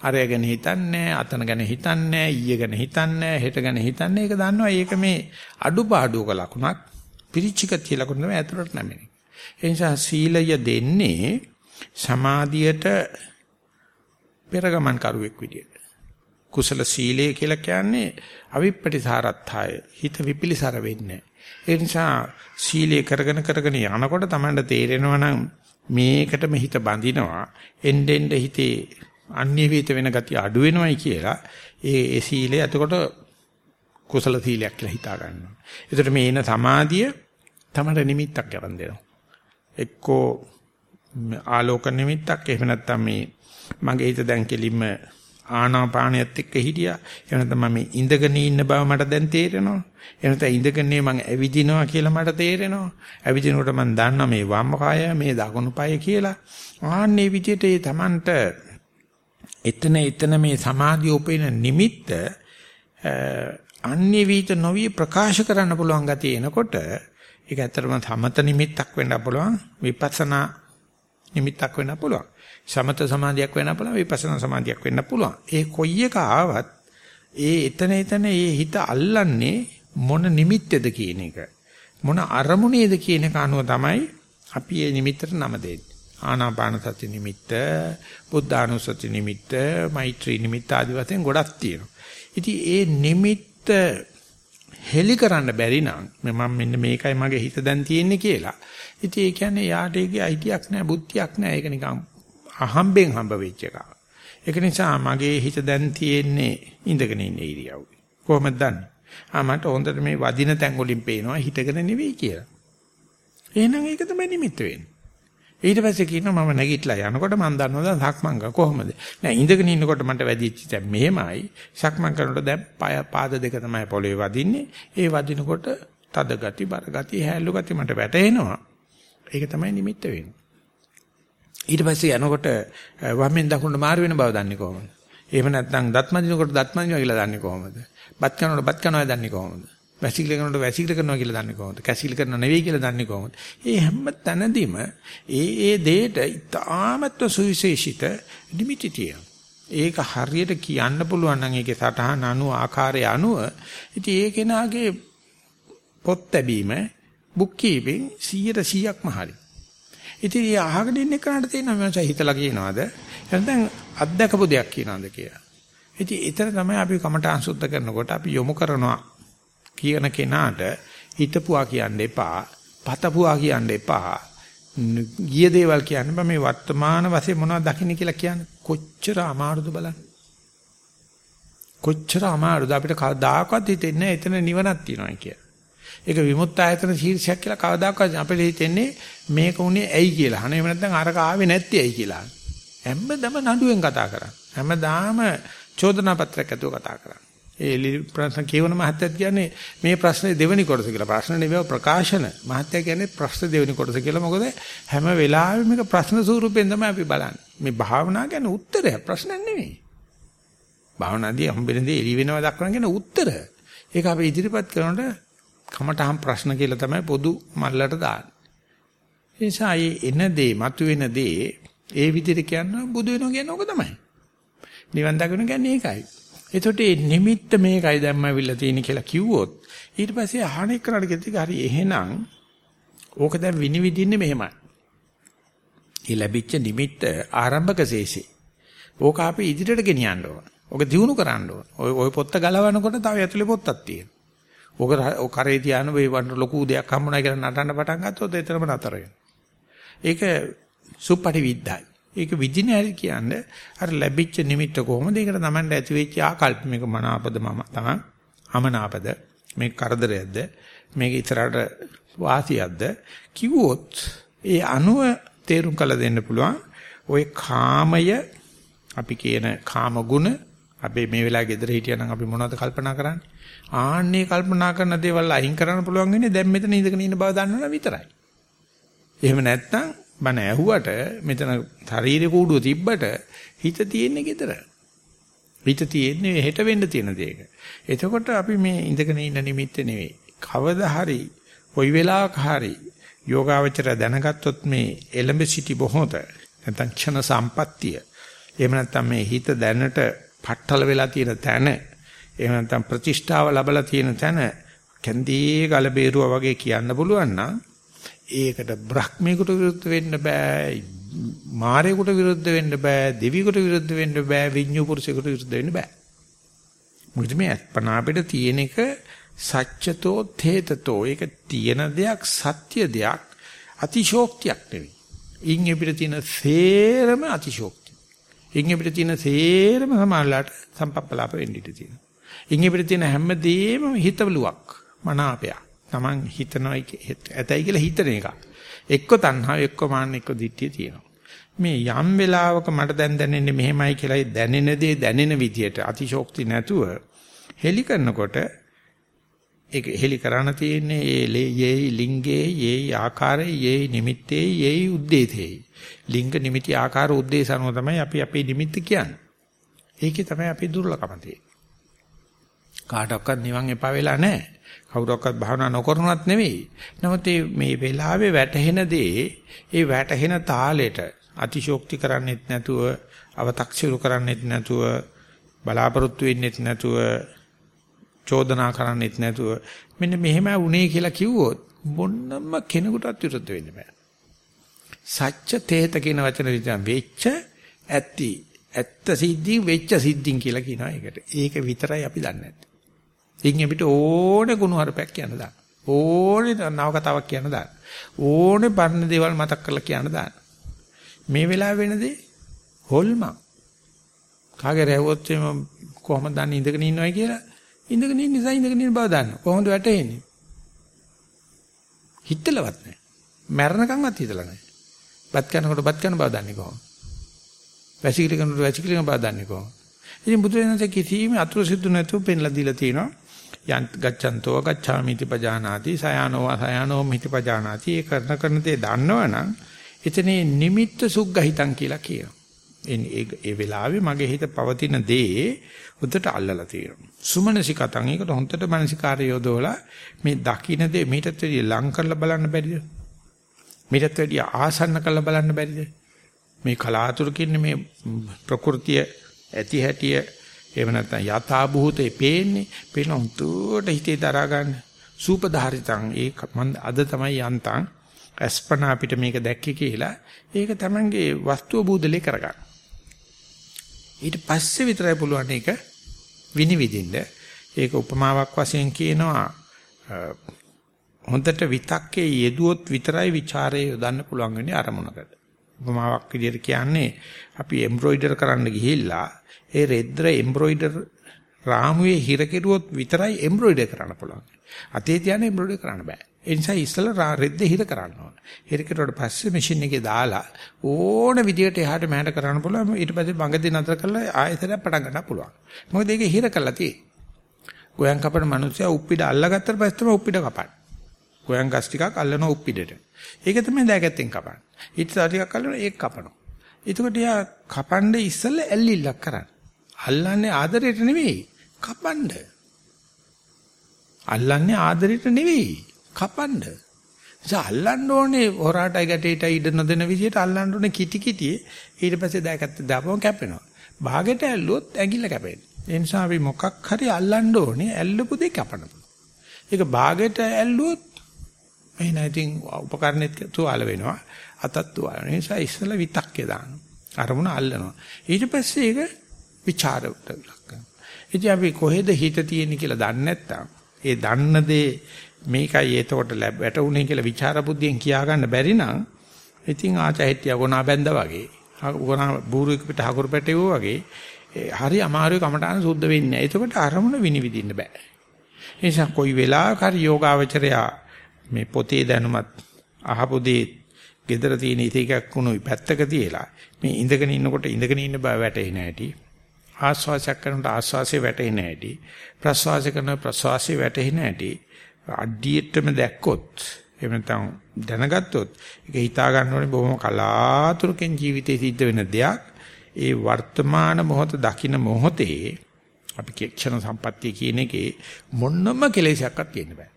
අරය ගැන හිතන්නේ අතන ගැන හිතන්නේ ඊය ගැන හිතන්නේ හෙට ගැන හිතන්නේ ඒක දන්නවා ඒක මේ අඩුපාඩුක ලකුණක් පිරිච්චිකතිය ලකුණ තමයි ඇතුළට නැමෙන්නේ ඒ නිසා සීලය දෙන්නේ සමාධියට පෙරගමන් කරුවෙක් විදියට. කුසල සීලය කියලා කියන්නේ අවිප්පටිසාරත්ථය. හිත විපිලිසර වෙන්නේ. ඒ නිසා සීලය කරගෙන කරගෙන යනකොට තමයි තේරෙනවා නම් මේකටම හිත බඳිනවා. එන්නෙන්ද හිතේ අන්‍ය වේත වෙන ගතිය අඩු වෙනවයි කියලා ඒ ඒ සීලය එතකොට කුසල සීලයක් කියලා හිතා ගන්නවා. ඒතර මේ එන සමාධිය තමයි නිමිත්තක් කරන් දෙනවා. එක්කෝ ආලෝක නිමිත්තක් එහෙම නැත්නම් මේ මගේ හිත දැන් කෙලින්ම ආනාපානියත් එක්ක හිටියා. එහෙම නැත්නම් මම ඉඳගෙන ඉන්න බව මට දැන් තේරෙනවා. එහෙම නැත්නම් ඉඳගෙන මම ඇවිදිනවා කියලා මට තේරෙනවා. ඇවිදිනකොට මම දන්නවා මේ වම් පාය මේ දකුණු පාය කියලා. ආන්නේ විදිහට ඒ Tamanට එතන එතන මේ සමාධිය උපේන නිමිත්ත අන්‍ය විිත නොවි ප්‍රකාශ කරන්න පුළුවන් ගතිය එනකොට ඒක ඇත්තටම සමත නිමිත්තක් වෙන්න පුළුවන් විපස්සනා නිමිත්තක් වෙන්න පුළුවන්. සමත සමාධියක් වෙන්න පුළුවන් විපස්සනා සමාධියක් වෙන්න පුළුවන්. ඒ කොයි එක ආවත් ඒ එතන එතන ඒ හිත අල්ලන්නේ මොන නිමිත්තද කියන එක. මොන අරමුණේද කියන එක අනුව තමයි අපි මේ නිමිත්තට නම දෙන්නේ. ආනාපාන සති නිමිත්ත, බුද්ධානුසති නිමිත්ත, මෛත්‍රී නිමිත්ත ආදී වශයෙන් ගොඩක් තියෙනවා. ඉතින් ඒ නිමිත්ත හෙලි කරන්න බැරි නම් මම මෙන්න මේකයි මගේ හිත දැන් තියෙන්නේ කියලා. ඉතින් ඒ කියන්නේ යාට ඒකේ අයිතියක් නැහැ, බුද්ධියක් නැහැ. ඒක නිකන් අහම්බෙන් හම්බ වෙච්ච එකක්. ඒක නිසා මගේ හිත දැන් තියෙන්නේ ඉඳගෙන ඉන්න ඉරියව්වේ. කොහොමද දන්නේ? ආ මට හොඳට මේ වදින තැන් වලින් පේනවා හිතගෙන නෙවෙයි කියලා. එහෙනම් ඒක තමයි නිමිත්ත වෙන්නේ. ඊට පස්සේ කියනවා මම නැගිටලා යනකොට මම දන්නවා දැන් සක්මන් කරා කොහොමද? නෑ ඉඳගෙන ඉන්නකොට මට වැදිච්ච දැන් මෙහෙමයි. සක්මන් කරනකොට දැන් පාද දෙක තමයි පොළවේ වදින්නේ. ඒ වදිනකොට තද ගති බර ගති හැල්ලු ගති මට වැටෙනවා ඒක තමයි නිමිත්ත වෙන්නේ. ඊට පස්සේ යනකොට වමෙන් දකුණට මාරු වෙන බව දන්නේ කොහොමද? එහෙම නැත්නම් දත් මදිනකොට දත් මදිනවා කියලා දන්නේ කොහොමද? බත් කනකොට බත් කනවා දන්නේ කොහොමද? වැසිකිලි කරනකොට වැසිකිලි කරනවා කියලා දන්නේ කොහොමද? කැසිකිලි කරනව නෙවෙයි කියලා දන්නේ කොහොමද? ඒ හැම තැනදීම ඒ ඒ දෙයට ඉතාමත්ව සුවිශේෂිත නිමිතිතිය. ඒක හරියට කියන්න පුළුවන් නම් ඒකේ සටහන අණු ආකාරය අණුව ඉතින් ඒ කෙනාගේ පොත් ලැබීම බුක් කීපින් 100%ක්ම හරි. ඉතින් ඒ අහගෙන ඉන්න කෙනාට තේරෙනවා මම හිතලා කියනවාද? නැත්නම් අත්දකපු දෙයක් කියනවාද කියලා. ඉතින් ඒතර තමයි අපි කමඨාන් සුද්ධ කරනකොට අපි යොමු කරනවා කියන කෙනාට හිතපුවා කියන්න එපා, පතපුවා කියන්න එපා. ගිය දේවල් කියන්න බෑ මේ වර්තමාන වශයෙන් මොනවද දකින්න කියලා කියන්නේ කොච්චර අමාරුද බලන්න. කොච්චර අමාරුද අපිට කවදාකවත් හිතෙන්නේ එතන නිවනක් තියෙනවා කියලා. ඒක විමුක්ත ආයතන ශීර්ෂයක් කියලා කවදාකවත් අපිට හිතෙන්නේ මේක උනේ ඇයි කියලා. අනේ එහෙම නැත්නම් අරක ආවේ නැත්තේ ඇයි කියලා. හැමදම නඩුවෙන් කතා කරා. හැමදාම චෝදනා පත්‍රයක් ඇතුව කතා කරා. ඒ ප්‍රශ්න කියවන මහත්තයත් කියන්නේ මේ ප්‍රශ්නේ දෙවෙනි කොටස කියලා. ප්‍රශ්න නෙවෙයි ප්‍රකාශන. මහත්තයා කියන්නේ ප්‍රශ්න දෙවෙනි කොටස කියලා. මොකද හැම වෙලාවෙම මේක ප්‍රශ්න ස්වරූපයෙන් තමයි අපි බලන්නේ. මේ භාවනා කියන්නේ උත්තරය ප්‍රශ්නයක් නෙවෙයි. භාවනාදී හම්බෙන්නේ එළි වෙනවා දක්වන කියන උත්තර. ඒක අපි ඉදිරිපත් කරනකොට කමටහම් ප්‍රශ්න කියලා තමයි පොදු මල්ලට දාන්නේ. ඒ නිසා එන දේ, මතුවෙන දේ ඒ විදිහට කියනවා බුදු වෙනවා කියන්නේ ඕක තමයි. නිවන් දකින්න කියන්නේ ඒකයි. එතකොට මේ නිමිත්ත මේකයි දැම්ම අවිල්ලා තියෙන කියලා කිව්වොත් ඊට පස්සේ අහන එක්කනට කිව්ති හරි එහෙනම් ඕක දැන් විනිවිදින්නේ මෙහෙමයි. මේ ලැබිච්ච නිමිත්ත ආරම්භක ශේෂේ. ඕක අපි ඉදිරියට ගෙනියන්න ඕන. ඕක දිනු කරන්න ඕන. ඔය ඔය පොත්ත ගලවනකොට තව ඇතුලේ පොත්තක් තියෙනවා. ඕක ඔය කරේ තියාන මේ වන්න ලොකු දෙයක් හම්බුනා කියලා නටන්න පටන් ගත්තොත් එතරම් නතර වෙනවා. ඒක සුප්පටි විද්‍යයි. ඒක විදින හැටි කියන්නේ අර ලැබිච්ච නිමිත්ත කොහොමද? ඒකට Tamanට ඇති වෙච්ච ආකල්ප මේක මනාපද මම තමයි අමනාපද මේක කරදරයක්ද මේක ඉතරට වාසියක්ද? කිව්වොත් ඒ අනුව තේරුම් කළ දෙන්න පුළුවන් ওই කාමය අපි කියන කාම ගුණ අපි මේ වෙලාවේ ගෙදර හිටියනම් අපි මොනවද කල්පනා කරන්නේ? ආන්නේ කල්පනා කරන දේවල් අයින් කරන්න පුළුවන් වෙන්නේ දැන් මෙතන ඉඳගෙන ඉන්න බව දන්නවනම් විතරයි. එහෙම නැත්නම් බණ ඇහුවට මෙතන ශරීරේ කූඩුව තිබ්බට හිත තියෙන්නේ gedara. හිත තියෙන්නේ හෙට වෙන්න තියෙන දේක. එතකොට අපි මේ ඉඳගෙන ඉන්න නිමිත්ත නෙවෙයි. කවදා හරි කොයි වෙලාවක හරි යෝගාවචර දැනගත්තොත් මේ එලඹ සිටි බොහෝත නැත්නම් ක්ෂණ සම්පත්තිය. එහෙම නැත්නම් මේ හිත දැනට පట్టල වෙලා තියෙන තැන එහෙම නැත්නම් ප්‍රතිෂ්ඨාව ලැබලා තියෙන තැන කැන්දී ගල බේරුවා වගේ කියන්න පුළුවන් නම් ඒකට බ්‍රහ්මීකට විරුද්ධ වෙන්න බෑ මාරේකට විරුද්ධ වෙන්න බෑ දෙවියෙකුට විරුද්ධ වෙන්න බෑ විඤ්ඤු පුරුෂයෙකුට විරුද්ධ වෙන්න බෑ. මොකද මේ අත්පනා අපිට තියෙන එක සත්‍යතෝ තේතතෝ. ඒක තියෙන දෙයක් සත්‍ය දෙයක් අතිශෝක්තියක් නෙවෙයි. ඉන් අපිට තියෙන සේරම අතිශෝක්ති ඉන් අපිට තියෙන සේරම සමානලාට සම්පප්පලාප වෙන්න ඉඩ තියෙනවා. ඉන් අපිට තියෙන හැමදේම හිතවලුවක් මනාපයක්. Taman හිතනවා ඇතයි කියලා හිතන එක. එක්ක තණ්හාව එක්ක මාන්න එක්ක දිට්ඨිය තියෙනවා. මේ යම් වෙලාවක මට දැන් දැනෙන්නේ මෙහෙමයි කියලා දැනෙන දේ දැනෙන විදියට අතිශෝක්ති නැතුව හෙලි කරනකොට ඒක හෙලි කරණ තියෙන්නේ ඒ යේයි ලිංගේ යේයි ආකාරයේ යේයි නිමිත්තේ යේයි උද්දේතේ ලිංග නිමිති ආකාර උද්දේශ අනුව තමයි අපි අපේ නිමිත්ත කියන්නේ. ඒකේ තමයි අපි දුර්ලභම තියෙන්නේ. කාටවත් නිවන් එපා වෙලා නැහැ. කවුරක්වත් භාවනා නොකරනවත් නෙවෙයි. නමුත් මේ වෙලාවේ වැටහෙන දේ ඒ වැටහෙන තාලෙට අතිශෝක්ති කරන්නෙත් නැතුව අව탁සිරු කරන්නෙත් නැතුව බලාපොරොත්තු වෙන්නෙත් නැතුව චෝදනා කරන්නෙත් නැතුව මෙන්න මෙහෙම වුණේ කියලා කිව්වොත් මොන්නම කෙනෙකුටත් විරුද්ධ වෙන්න බෑ. සත්‍ය තේත කියන වචන විදිහට වෙච්ච ඇත්ති ඇත්ත සිද්ධින් වෙච්ච සිද්ධින් කියලා කියනවා ඒකට. ඒක විතරයි අපි දන්නේ නැත්තේ. ඉන් අපිට ඕනේ ගුණ හරපයක් කියන්න දාන්න. ඕනේ නව කතාවක් කියන්න දාන්න. ඕනේ පරණ දේවල් මතක් කරලා කියන්න දාන්න. මේ වෙලාව වෙනදී හොල්මන්. කාගේ රැවුවොත් එම කොහොමද දන්නේ ඉඳගෙන ඉන්නවයි කියලා? ඉඳගෙන ඉන්න නිසා ඉඳගෙන ඉන්න බව දන්න. කොහොමද වැටෙන්නේ? හිතලවත් නැහැ. මැරණකම්වත් හිතලා නැහැ. බත් කනකොට බත් කන බව දන්නේ කොහොමද? වැසිකිලි කනකොට වැසිකිලි කන බව දන්නේ කොහොමද? ඉතින් බුදුරජාණන් කිසිම අතුරු සිද්ධු නැතුව පෙන්ලා දීලා තියෙනවා. යන් ගච්ඡන්තෝ ගච්ඡාමිති පජානාති සයනෝ සයනෝ මිති පජානාති ඒ කරන කරන දේ දන්නවනම් එතනේ නිමිත්ත සුග්ගහිතං කියලා කියනවා. ඒ ඒ වෙලාවේ මගේ හිත පවතින දේ උදට අල්ලලා තියෙනවා. සුමනසිකතං ඒකට හොන්තට මනසිකාරය යොදවලා මේ දකින්න දේ මීටත් වැඩිය ලං කරලා බලන්න බැරිද? මීටත් වැඩිය ආසන්න කරලා බලන්න බැරිද? මේ කලාතුරකින් මේ ප්‍රകൃතිය ඇති හැටිය එහෙම නැත්නම් යථා භූතේ පේන්නේ පේන උන්ට හිතේ දරා ගන්න සූපධාරිතං ඒ අද තමයි යන්තම් අස්පනා අපිට මේක දැක්කේ කියලා ඒක තමංගේ වස්තුව බුදලේ කරගන්න. ඊට පස්සේ විතරයි පුළුවන් ඒක විනිවිදින්න. ඒක උපමාවක් වශයෙන් කියනවා හොඳට විතක්කේ යෙදුවොත් විතරයි ਵਿਚාරයේ යොදන්න පුළුවන් වෙන්නේ අරමුණකට. උපමාවක් විදිහට කියන්නේ අපි එම්බ්‍රොයිඩර් කරන්න ගිහිල්ලා ඒ රෙද්ර එම්බ්‍රොයිඩර් රාමුවේ හිර කෙරුවොත් විතරයි එම්බ්‍රොයිඩර් කරන්න පුළුවන්. අතේ තියන එම්බ්‍රොයිඩර් කරන්න බෑ. ඒ නිසා ඉස්සෙල්ලා රෙද්ද හිර කරන්න ඕන. හිර කෙරුවට පස්සේ මැෂින් එකේ දාලා ඕන විදිහට එහාට මෙහාට කරන්න පුළුවන්. ඊට පස්සේ බඟදී නතර කරලා ආයෙත් පටන් ගන්න පුළුවන්. මොකද ඒක හිර කරලා තියෙන්නේ. ගෝයන් කපන මිනිස්සයා උප්පිඩ අල්ලගත්තට පස්සේ තමයි උප්පිඩ කපන්නේ. ගෝයන් ගස් ටිකක් අල්ලන උප්පිඩට. ඒක තමයි දෑකැත්තෙන් කපන්නේ. ඊට ටිකක් අල්ලන ඒක කපනවා. එතකොට යා කපන්නේ ඉස්සෙල්ලා ඇල්ලිල්ලක් කරන්නේ. අල්ලන්නේ ආදරයට නෙවෙයි කපන්න. අල්ලන්නේ ආදරයට නෙවෙයි කපන්න. ඉතින් අල්ලන්න ඕනේ හොරාටයි ගැටේටයි ඉඩ නොදෙන විදිහට අල්ලන්න ඕනේ කිටි කිටි ඊට පස්සේ දැකත් දාපුවම කැපෙනවා. භාගෙට ඇල්ලුවොත් ඇඟිල්ල කැපෙන්නේ. ඒ නිසා අපි මොකක් හරි අල්ලන්න ඕනේ ඇල්ලපු දෙයක් කපන්න ඒක භාගෙට ඇල්ලුවොත් මේ නැතිනම් උපකරණෙත් තුවාල වෙනවා. අතත් තුවාල වෙනවා. ඒ නිසා ඉස්සෙල්ලා විතක්කේ දානවා. අරමුණ අල්ලනවා. ඊට පස්සේ ඒක ਵਿਚාරවට ලක් කරනවා. ඉතින් අපි කොහෙද හිත තියෙන්නේ කියලා දන්නේ නැත්නම් ඒ දන්න දේ මේකයි එතකොට වැටුනේ කියලා විචාර බුද්ධියෙන් කියා ගන්න බැරි නම් ඉතින් ආචෛත්‍ය ගුණා බැඳා වගේ ගුණා බූරුවෙක් පිට හකුරු පැටවුවා වගේ හරි අමාරුයි කමටහන සුද්ධ වෙන්නේ. එතකොට අරමුණ විනිවිදින්න බෑ. ඒ නිසා කොයි වෙලාවක හරි යෝගාවචරයා මේ පොතේ දැනුමත් අහපු දේ gedara තියෙන ඉතිකක් වුණොයි පැත්තක තියලා මේ ඉඳගෙන ඉන්නකොට ඉඳගෙන ඉන්න බව වැටෙන්නේ නැහැටි ආස්වාසයක් කරනකොට ආස්වාසේ වැටෙන්නේ නැහැටි ප්‍රස්වාසය කරන ප්‍රස්වාසේ වැටෙන්නේ නැහැටි අඩියෙටම දැක්කොත් එහෙම නැත්නම් දැනගත්තොත් ඒක හිතා ගන්න ඕනේ බොහොම කලාතුරකින් ජීවිතේ සිද්ධ වෙන දෙයක් ඒ වර්තමාන මොහොත දකින්න මොහොතේ අපි ක්ෂණ සම්පත්තිය කියන එකේ මොන්නම කෙලෙසයක්වත් තියෙන්න බෑ.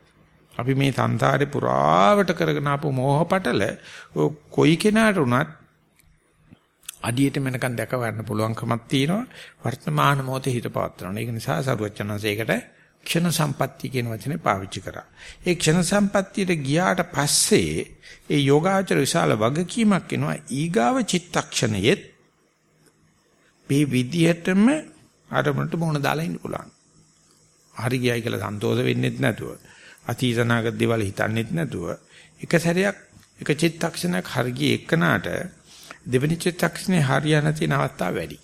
අපි මේ සංසාරේ පුරාවට කරගෙන ආපු මෝහ පටල කොයි කෙනාට උනත් අඩියට මෙනකන් දැක ගන්න පුළුවන්කමක් තියෙනවා වර්තමාන මොහොතේ හිත පවත්වනවා. ඒක නිසා සරුවචනන්සේකට ක්ෂණ සම්පත්තිය කියන වචනේ පාවිච්චි කරා. ඒ ක්ෂණ සම්පත්තියට ගියාට පස්සේ ඒ යෝගාචර විශාල වගකීමක් එනවා ඊගාව චිත්තක්ෂණයෙත් මේ විදිහටම අරමුණට මොන දාලා ඉන්න පුළුවන්. හරි ගියයි කියලා සන්තෝෂ වෙන්නෙත් නැතුව අතීතනාගත දේවල් හිතන්නෙත් නැතුව එක සැරයක් එක චිත්තක්ෂණයක් හරි ගියේ එකනාට දෙවෙනි චිත්තක්ෂණේ හරියන තියෙන අවස්ථා වැඩි.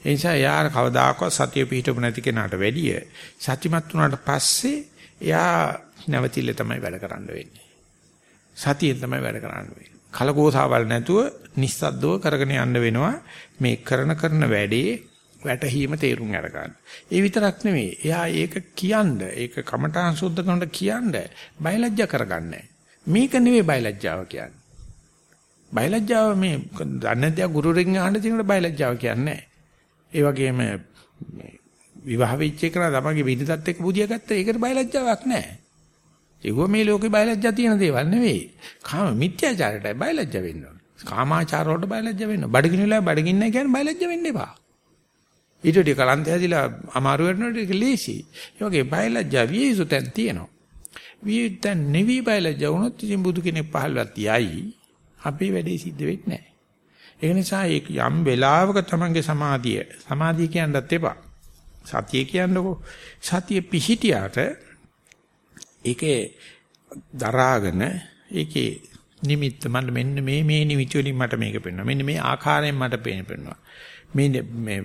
ඒ නිසා යාර කවදාකවත් සතිය පිහිටපු නැති කෙනාට වැඩිය සතිමත් වුණාට පස්සේ එයා නැවතිල්ල තමයි වැඩ කරන්න වෙන්නේ. සතියෙන් තමයි වැඩ කරන්න වෙන්නේ. කලකෝසාවල් නැතුව නිස්සද්දව කරගෙන යන්න වෙනවා මේ කරන කරන වැඩේ වැටහීම තේරුම් අරගන්න. ඒ විතරක් නෙමෙයි. එයා ඒක කියන්න, ඒක කමඨාන් සුද්ධ කරනට කියන්න බයලජ්ජා කරගන්නේ. මේක නෙමෙයි බයලජ්ජාව කියන්නේ. බයලජ්ජාව මේ දන්නේ දැන් ගුරුරෙන් අහන්න තියෙනකොට බයලජ්ජාව කියන්නේ ඒ වගේම මේ විවාහ වෙච්ච එක නම් තමන්ගේ විනිතත් එක්ක බුදියා ගත්තා ඒකට බයලජ්ජාවක් නැහැ. ඒව මේ ලෝකේ බයලජ්ජා තියෙන දේවල් නෙවෙයි. කාම මිත්‍යාචාරයටයි බයලජ්ජා වෙන්න ඕනේ. කාමාචාර වලට බයලජ්ජා වෙන්න. බඩගිනි වෙලා බඩගින්න නැහැ කියන්නේ බයලජ්ජා වෙන්න එපා. ඊට ටික කලන්ත හැදිලා අමාරු වෙනකොට ඒක ලේසි. ඒ වගේ බයලජ්ජා විය යුතු තැන් තියෙනවා. විය තැන් නෙවි බයලජ්ජා වුණොත් ඉතින් බුදු කෙනෙක් පහළවත් යයි. අපේ වැඩේ සිද්ධ වෙන්නේ නැහැ. ඒ නිසා ඒක යම් වෙලාවක තමන්ගේ සමාධිය සමාධිය කියන්නත් එපා. සතිය කියන්නකෝ. සතිය පිහිටියාට ඒකේ දරාගෙන ඒකේ නිමිත්ත මට මෙන්න මේ මේ නිමිති වලින් මට මේක පෙන්වනවා. මෙන්න මේ ආකාරයෙන් මට පෙන්වනවා. මේ මේ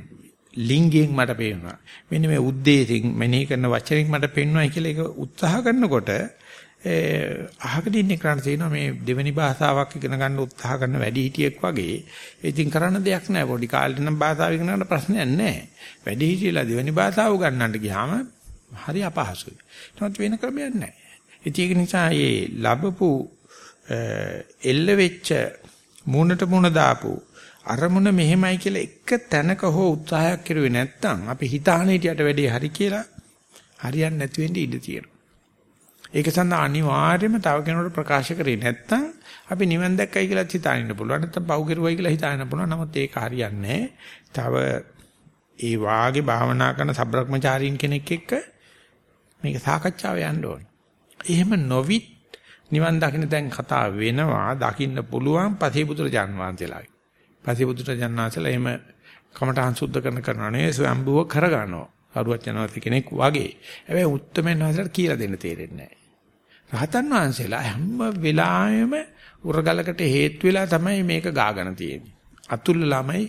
ලිංගයෙන් මට පේනවා. මෙන්න මේ උද්දේශයෙන් මෙනෙහි කරන වචනෙන් මට පෙන්වනවා කියලා ඒක උත්සාහ කරනකොට අහකට ඉන්නේ කරන්න තියෙනවා මේ දෙවෙනි භාෂාවක් ඉගෙන ගන්න උත්සාහ කරන වැඩි හිටියෙක් වගේ. ඉතින් කරන්න දෙයක් නැහැ. පොඩි කාලේ නම් භාෂාව ඉගෙන ගන්න ප්‍රශ්නයක් නැහැ. වැඩි හිටියලා දෙවෙනි භාෂාව උගන්නන්න ගියාම හරි අපහසුයි. නමුත් වෙන ක්‍රමයක් නැහැ. ඉතින් ඒක නිසා මේ ලැබපු එල්ල වෙච්ච මූණට මූණ දාපු අරමුණ මෙහෙමයි කියලා එක තැනක හෝ උත්සාහයක් කරුවේ නැත්නම් අපි හිතාන හිටියට වැඩේ හරි කියලා හරියන්නේ නැති වෙන්න ඉඩ තියෙනවා. ඒක සඳහා අනිවාර්යයෙන්ම තව කෙනෙකුට ප්‍රකාශ කරේ නැත්නම් අපි නිවන් දැක්කයි කියලා හිතානින්න පුළුවන්. නැත්නම් පව් කෙරුවයි කියලා හිතාන්න පුළුවන්. නමුත් ඒක හරියන්නේ තව ඒ වාගේ භාවනා කරන සබ්‍රක්‍මචාරීන් කෙනෙක් එක්ක මේක සාකච්ඡාව යන්න ඕන. එහෙම නොවිත් නිවන් දකින්න දැන් කතා වෙනවා දකින්න පුළුවන් පතිබුදුර ජන්වාන්තලායි. පතිබුදුර ජන්වාන්තලා එහෙම කමඨහං සුද්ධ කරන කරනවා නේ ස්වයම්බුව කරගන්නවා. අරුවත් යනවාති කෙනෙක් වගේ. හැබැයි උත්තරමෙන් හසලට කියලා දෙන්න තේරෙන්නේ නැහැ. රහතන් වහන්සේලා හැම වෙලාවෙම උරගලකට හේතු වෙලා තමයි මේක ගාගෙන තියෙන්නේ. අතුල් ළමයි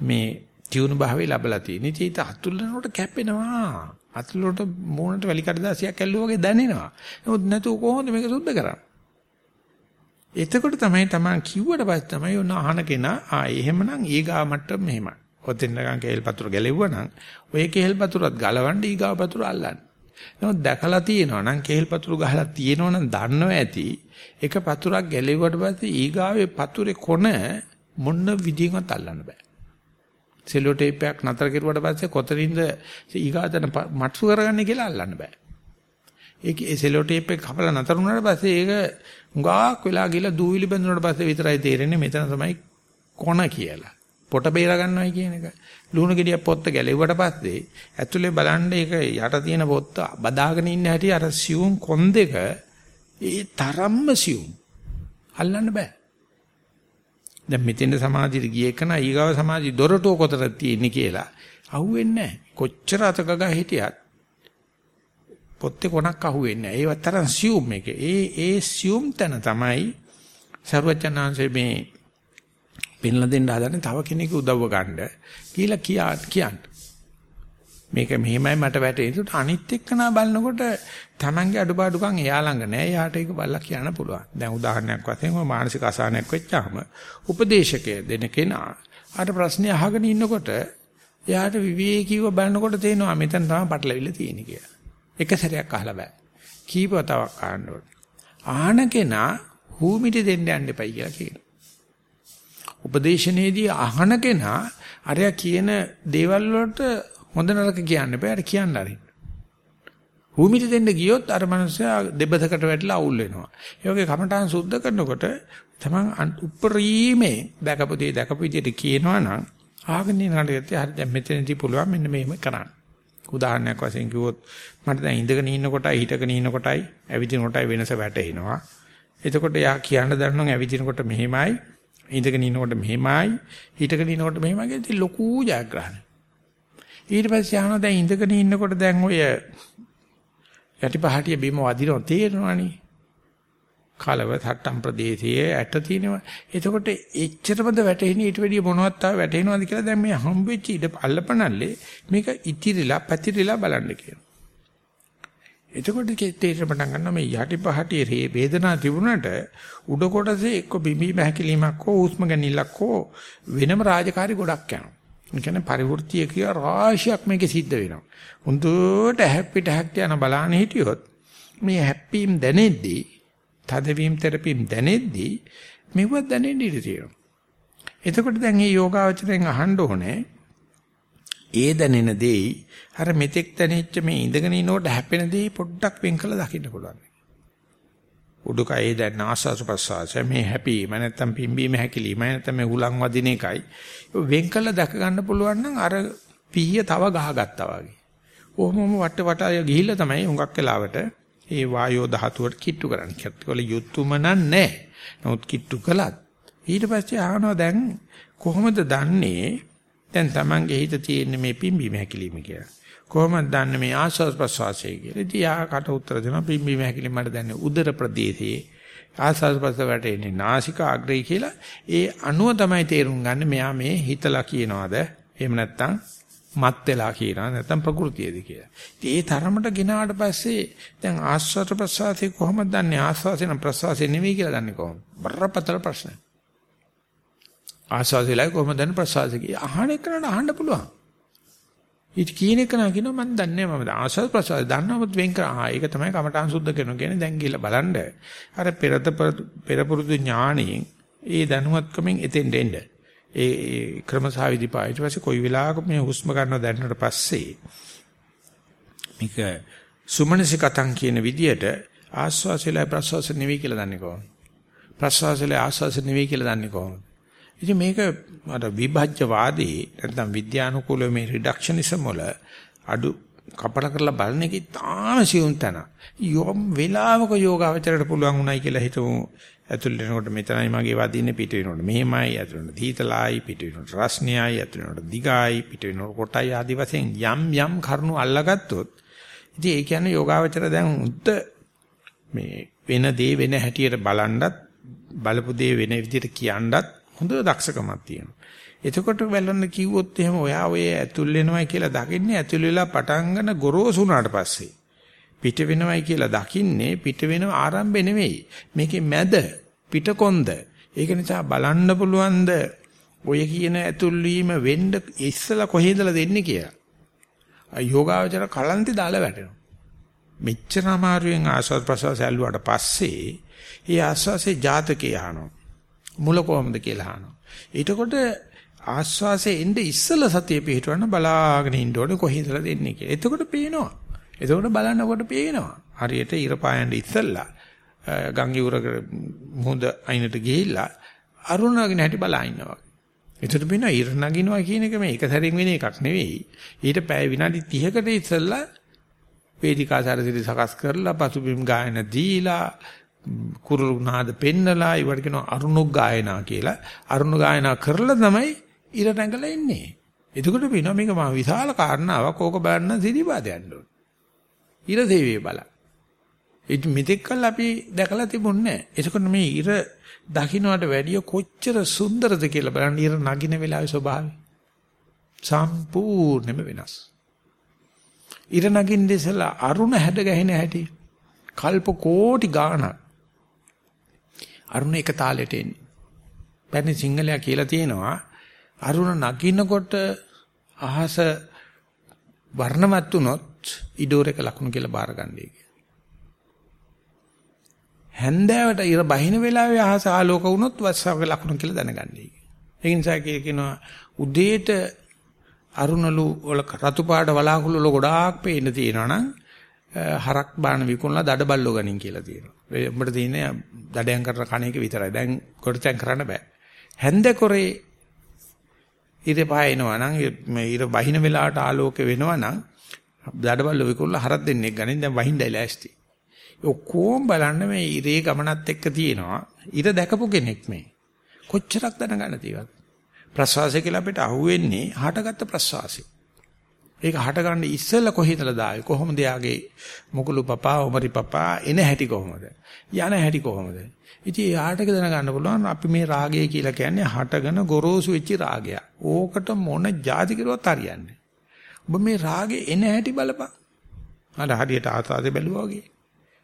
මේ තියුණු භාවය ලැබලා තියෙන. ඉතින් ඒක අතුල්ලනකොට කැපෙනවා. අතුල්ලට මූණට වැලි කඩදාසියක් ඇල්ලුවා වගේ දැනෙනවා. නමුත් නැතුව කොහොමද මේක සුද්ධ කරන්නේ? එතකොට තමයි තමන් කිව්වට පස්සේ තමයි ඔන්න අහන කෙනා ආ එහෙමනම් ඊගා මට්ටම මෙහෙමයි. ඔතෙන් නගන් කේල් පතුර ගැලෙව්වා නම් ඔය කේල් පතුරත් ගලවන්න ඊගා පතුර අල්ලන්න. නමුත් දැකලා තියෙනවා නම් කේල් පතුරු ගහලා තියෙනවා නම් දන්නව ඇති. එක පතුරක් ගැලෙව්වට පස්සේ ඊගාවේ පතුරේ කොන මොන විදිහකට අල්ලන්න බෑ. සෙලෝ ටේප් එකක් නතර කරුවාට පස්සේ කොතනින්ද ඊගාතන මට්සු කරගන්නේ කියලා අල්ලන්න බෑ. ඒක ඒ සෙලෝ ටේප් එක කපලා නතර වුණාට පස්සේ ඒක හුඟක් වෙලා ගිහලා දූවිලි බඳුනට පස්සේ විතරයි තේරෙන්නේ මෙතන තමයි කොන කියලා. පොට බේර ගන්නවයි කියන එක. ලුණු ගෙඩියක් පොත්ත ගැලෙව්වට පස්සේ ඇතුලේ බලන්න ඒක යට තියෙන පොත්ත බදාගෙන ඉන්න හැටි අර සියුම් කොන් දෙක ඒ තරම්ම සියුම්. අල්ලන්න බෑ. දැන් මෙතෙන් සමාධියට ගිය එක නා ඊගාව සමාධි දොරටුව කොතරද තියෙන්නේ කියලා අහුවෙන්නේ නැහැ. කොච්චර අතකග හිටියත් පොත්තේ කොනක් අහුවෙන්නේ නැහැ. ඒවත් තරම් සියුම් එක. ඒ ඒ සියුම් තැන තමයි සර්වචනාංශයේ මේ පෙන්ලා දෙන්න හදන්නේ තව කෙනෙකු උදව්ව ගන්න. කියලා කියා කියන්න. මේක මෙහෙමයි මට වැටෙන්නේ. ඒකට අනිත් එක්කනා බලනකොට Tamange අඩුපාඩුකම් එයා ළඟ නෑ. එයාට ඒක බලලා කියන්න පුළුවන්. දැන් උදාහරණයක් වශයෙන් ඔය මානසික අසහනයක් වෙච්චාම උපදේශකය දෙන කෙනා අර ප්‍රශ්නේ අහගෙන ඉන්නකොට එයාට විවේකීව බලනකොට තේනවා මෙතන තමයි පටලවිල්ල තියෙන්නේ කියලා. එක සැරයක් අහලා බෑ. කීප වතාවක් අහන්න ඕනේ. ආහන කෙනා හූමිටි දෙන්න යන්න එපයි කියලා කියනවා. උපදේශනයේදී අහන කෙනා අරයා කියන දේවල් වලට හොඳ නරක කියන්න බෑ. අර කියන්න ආරින්න. භූමිට දෙන්න ගියොත් අර මනුස්සයා දෙබසකට වැටලා අවුල් වෙනවා. ඒ වගේ කමඨාන් සුද්ධ කරනකොට තමන් උප්පරීමේ දැකපු දේ දැකපු විදිහට කියනවා නම් ආගෙන නඩේත් හරි දැන් මෙතනදී පුළුවන් මෙන්න මෙහෙම කරන්න. උදාහරණයක් වශයෙන් කිව්වොත් මට දැන් ඉඳගෙන ඉන්න කොටයි හිටගෙන ඉන්න කොටයි ඇවිදින කොටයි වෙනස වැටෙනවා. එතකොට යා කියන්න දන්නවා ඇවිදිනකොට මෙහෙමයි ඉඳගෙන ඉන්නකොට මෙහෙමයි හිටගෙන ඉන්නකොට මෙහෙමයි කියලා ලොකු ජයග්‍රහණයක්. ඊට පස්සේ අහනවා දැන් ඉඳගෙන ඉන්නකොට දැන් ඔය යටිපහටිය බිම වදිනවා තේරෙනවනේ. කලව තට්ටම් ප්‍රදේශයේ ඇට තියෙනවා. එතකොට එච්චරමද වැටෙන්නේ ඊට වැඩිය මොනවත් තාම වැටෙනවද කියලා දැන් මේ හම්බෙච්ච ඉඩ අල්ලපනල්ලේ මේක ඉතිරිලා පැතිරිලා බලන්න කියනවා. එතකොට තේරෙන්න පටන් ගන්නවා මේ යටිපහටියේ වේදනාව තිබුණාට උඩ කොටසේ එක්ක බිම්බීම හැකිලීමක් හෝ හුස්ම ගැනීමක් හෝ වෙනම රාජකාරි ගොඩක් යනවා. ඒ කියන්නේ පරිවෘත්තිය කිය රාශියක් මේකේ සිද්ධ වෙනවා. හුඳුට හැප්පිට හැක්ට යන බලාන හිටියොත් මේ හැප්පීම් දැනෙද්දී තදවීම තෙරපීම් දැනෙද්දී මෙව දැනෙන්න ඉඩ තියෙනවා. එතකොට දැන් මේ යෝගාවචරයෙන් අහන්න ඕනේ ඒ දැනෙන දෙයි අර මෙතෙක් දැනෙච්ච මේ ඉඳගෙන ඉනකොට හැපෙන දෙයි පොඩ්ඩක් වෙන් කළ දකින්න පුළුවන්. උඩුකයේ දැන් ආස්වාස ප්‍රසවාස මේ හැපීම නැත්තම් පිම්බීම හැකිලිම නැත්තම් මේ උලන් වදින එකයි වෙන් කළ දැක ගන්න පුළුවන් නම් අර පීය තව ගහගත්තා වගේ. කොහොමම වට වටය ගිහිල්ලා තමයි හුඟක් වෙලාවට ඒ වායෝ ධාතුවට කිට්ටු කරන්නේ. කිට්ටුවල යුතුයම නැහැ. නමුත් කිට්ටු කළත් ඊට පස්සේ අහනවා දැන් කොහොමද දන්නේ දැන් Tamange හිත තියෙන්නේ මේ පිම්බීම හැකිලිම කියලා. කොහොමද දන්නේ මේ ආස්වාද ප්‍රසවාසය කියලා. ඉතින් යාකට උත්තර දෙනවා පිම්බීම හැකිලිම මට දැනන්නේ උදර ප්‍රදේශයේ ආස්වාද ප්‍රසවාස වැටෙන්නේ නාසික අග්‍රය කියලා. ඒ අණුව තමයි තේරුම් ගන්න මෙයා මේ හිතලා කියනවාද එහෙම නැත්නම් මත් වෙලා කියනවා නැත්නම් ප්‍රകൃතියද කියලා. ඉතින් ඒ තරමට ගෙනාට පස්සේ දැන් ආස්වාද ප්‍රසවාසය කොහොමද දන්නේ ආස්වාසය නම් ප්‍රසවාසය නෙවෙයි කියලා දන්නේ කොහොමද? බරපතල ප්‍රශ්නයක්. ආස්වාදයලයි කොහොමද දන්නේ ප්‍රසවාසය කියලා. අහන එකනට අහන්න පුළුවන්. ඊට කියන එක නා කියනවා මම දන්නේ මම ආස්වාද ප්‍රසවාස දන්නවොත් වෙන් කර ආ ඒක තමයි කමඨාන් සුද්ධ කරනවා කියන්නේ දැන් ගිහලා බලන්න අර පෙරත පෙරපුරුදු ඥාණයෙන් ඒ දැනුවත්කමෙන් එතෙන් දෙන්න ඒ ක්‍රමසා විදිපා ඊට පස්සේ කොයි වෙලාවක මේ හුස්ම ගන්නව දැනනට පස්සේ මේක සුමනසිකතං කියන විදියට ආස්වාසයලයි ප්‍රසවාස නෙවෙයි කියලා දන්නේ කොහොමද ප්‍රසවාසයලයි ආස්වාස නෙවෙයි කියලා දන්නේ කොහොමද ඉතින් මේක අර විභජ්‍යවාදී නැත්නම් විද්‍යානුකූල මේ රිඩක්ෂනිසම් වල අඩු කපල කරලා බලන එක තාම සියුම් තැන. යොම් වේලාවක යෝගාවචරයට පුළුවන් උනායි කියලා හිතමු. ඇතුල් වෙනකොට මෙතනයි මගේ වදින්නේ පිට වෙනකොට මෙහෙමයි ඇතුල් වෙනකොට දීතලයි පිට වෙනකොට රස්නියයි ඇතුල් වෙනකොට දිගයි පිට වෙනකොට කොටයි ආදි වශයෙන් යම් යම් කරුණු අල්ලගත්තොත් ඉතින් ඒ කියන්නේ යෝගාවචර දැන් උද්ද මේ වෙන දේ වෙන හැටියට බලනවත් බලපු දේ වෙන විදිහට කියනවත් හොඳ දක්ෂකමක් තියෙනවා. එතකොට වැළඳ කිව්වොත් එහෙම ඔයා ඔය ඇතුල් වෙනවයි කියලා දකින්නේ ඇතුල් වෙලා පටන් ගන්න ගොරෝසු වුණාට පස්සේ. පිට වෙනවයි කියලා දකින්නේ පිට වෙනව ආරම්භය නෙවෙයි. මේකේ මැද පිටකොන්ද. ඒක නිසා බලන්න පුළුවන්ද ඔය කියන ඇතුල් වීම වෙන්න ඉස්සලා කොහේදලා දෙන්නේ කියලා. යෝගාවචර කලන්තේ දාලා වැටෙනවා. මෙච්චර අමාරුවෙන් ආස්වාද ප්‍රසවාස ඇල්ලුවාට පස්සේ ඒ ආස්වාසේ ජාතකේ අහනවා. මුල කොහොමද කියලා අහනවා. ඊටකොට ආස්වාසේ එnde ඉස්සල සතිය පිටවන්න බලාගෙන ඉන්න ඕනේ කොහේදද දෙන්නේ කියලා. එතකොට පේනවා. එතකොට බලනකොට පේනවා. හරියට ඉර පායන්න ඉස්සල්ලා ගංගි උරක මුහුද අයිනට ගිහිල්ලා අරුණාගෙන හැටි බලා ඉන්නවා. එතකොට වෙනවා ඉර නගිනවා කියන එක මේ එක සැරින් වෙන එකක් නෙවෙයි. ඊට පැය විනාඩි 30කට ඉස්සෙල්ලා වේදිකා සැරසිලි සකස් කරලා පසුබිම් ගායන දීලා කුරුළු නාද පෙන්නලා ඒවට කියනවා අරුණුක් ගායනා කියලා. අරුණු ගායනා කරලා තමයි ඉර නැගලා ඉන්නේ. එතකොට වෙනවා මේක මා විශාල කාරණාවක්. ඕක බලන්න සිරිපාද යන්න ඕන. ඉර දේවිය බලන්න. ඒ මෙතෙක් කල් අපි දැකලා තිබුණේ නැහැ. එතකොට මේ ඉර දකින්නට වැඩිය කොච්චර සුන්දරද කියලා බලන්න ඉර නගින වෙලාවේ ස්වභාවය. සම්පූර්ණයෙන්ම වෙනස්. ඉර නගින්න ඉස්සලා අරුණ හැඩ ගැහෙන හැටි. කල්ප කෝටි ගාණක්. අරුණ එක තාලෙට එන්නේ. පැරණි සිංහලයා කියලා තියෙනවා අරුණ නගිනකොට අහස වර්ණවත් වුණොත් ඉඩෝරේක ලකුණු කියලා බාරගන්නයි හැන්දෑවට ඉර බහින වෙලාවේ අහස ආලෝක වුණොත් වස්සාවක ලකුණු කියලා දැනගන්නයි. ඒ නිසා කියනවා උදේට අරුණලු වල රතු පාට වලාකුළු වල ගොඩාක් පේන්න තියෙනවා නම් හරක් බාන විකුණලා දඩබල්ලෝ ගනින් කියලා තියෙනවා. ඒ උඹට තියෙන්නේ දඩයන් කරන කණ එක විතරයි. දැන් කොටතෙන් කරන්න බෑ. හැන්ද කොරේ ඉර පායනවා නම් මේ ඉර බහින වෙලාවට ආලෝක වෙනවා නම් දඩබල්ලෝ විකුණලා හරක් දෙන්නෙක් ගනින් දැන් වහින්නයි ලෑස්ති. ඔක්කොම බලන්න මේ ඉරේ ගමනත් එක්ක තියෙනවා. ඉර දැකපු කෙනෙක් මේ. කොච්චරක් දැනගන්න තියෙනවද? ප්‍රසවාසය කියලා අපිට අහුවෙන්නේ හටගත්ත ප්‍රසවාසය. ඒක හටගන්න ඉස්සෙල්ලා කොහේදලා දායි කොහොමද යාගේ මුකුළු පපා උමරි පපා එන හැටි කොහොමද? යන හැටි කොහොමද? ඉතින් යාටක දැනගන්න පුළුවන් අපි මේ රාගය කියලා කියන්නේ හටගෙන ගොරෝසු වෙච්ච රාගයක්. ඕකට මොන જાති කරුවත් හරියන්නේ. ඔබ මේ රාගේ එන හැටි බලපන්. අර හරියට ආතාදේ බැලුවා වගේ.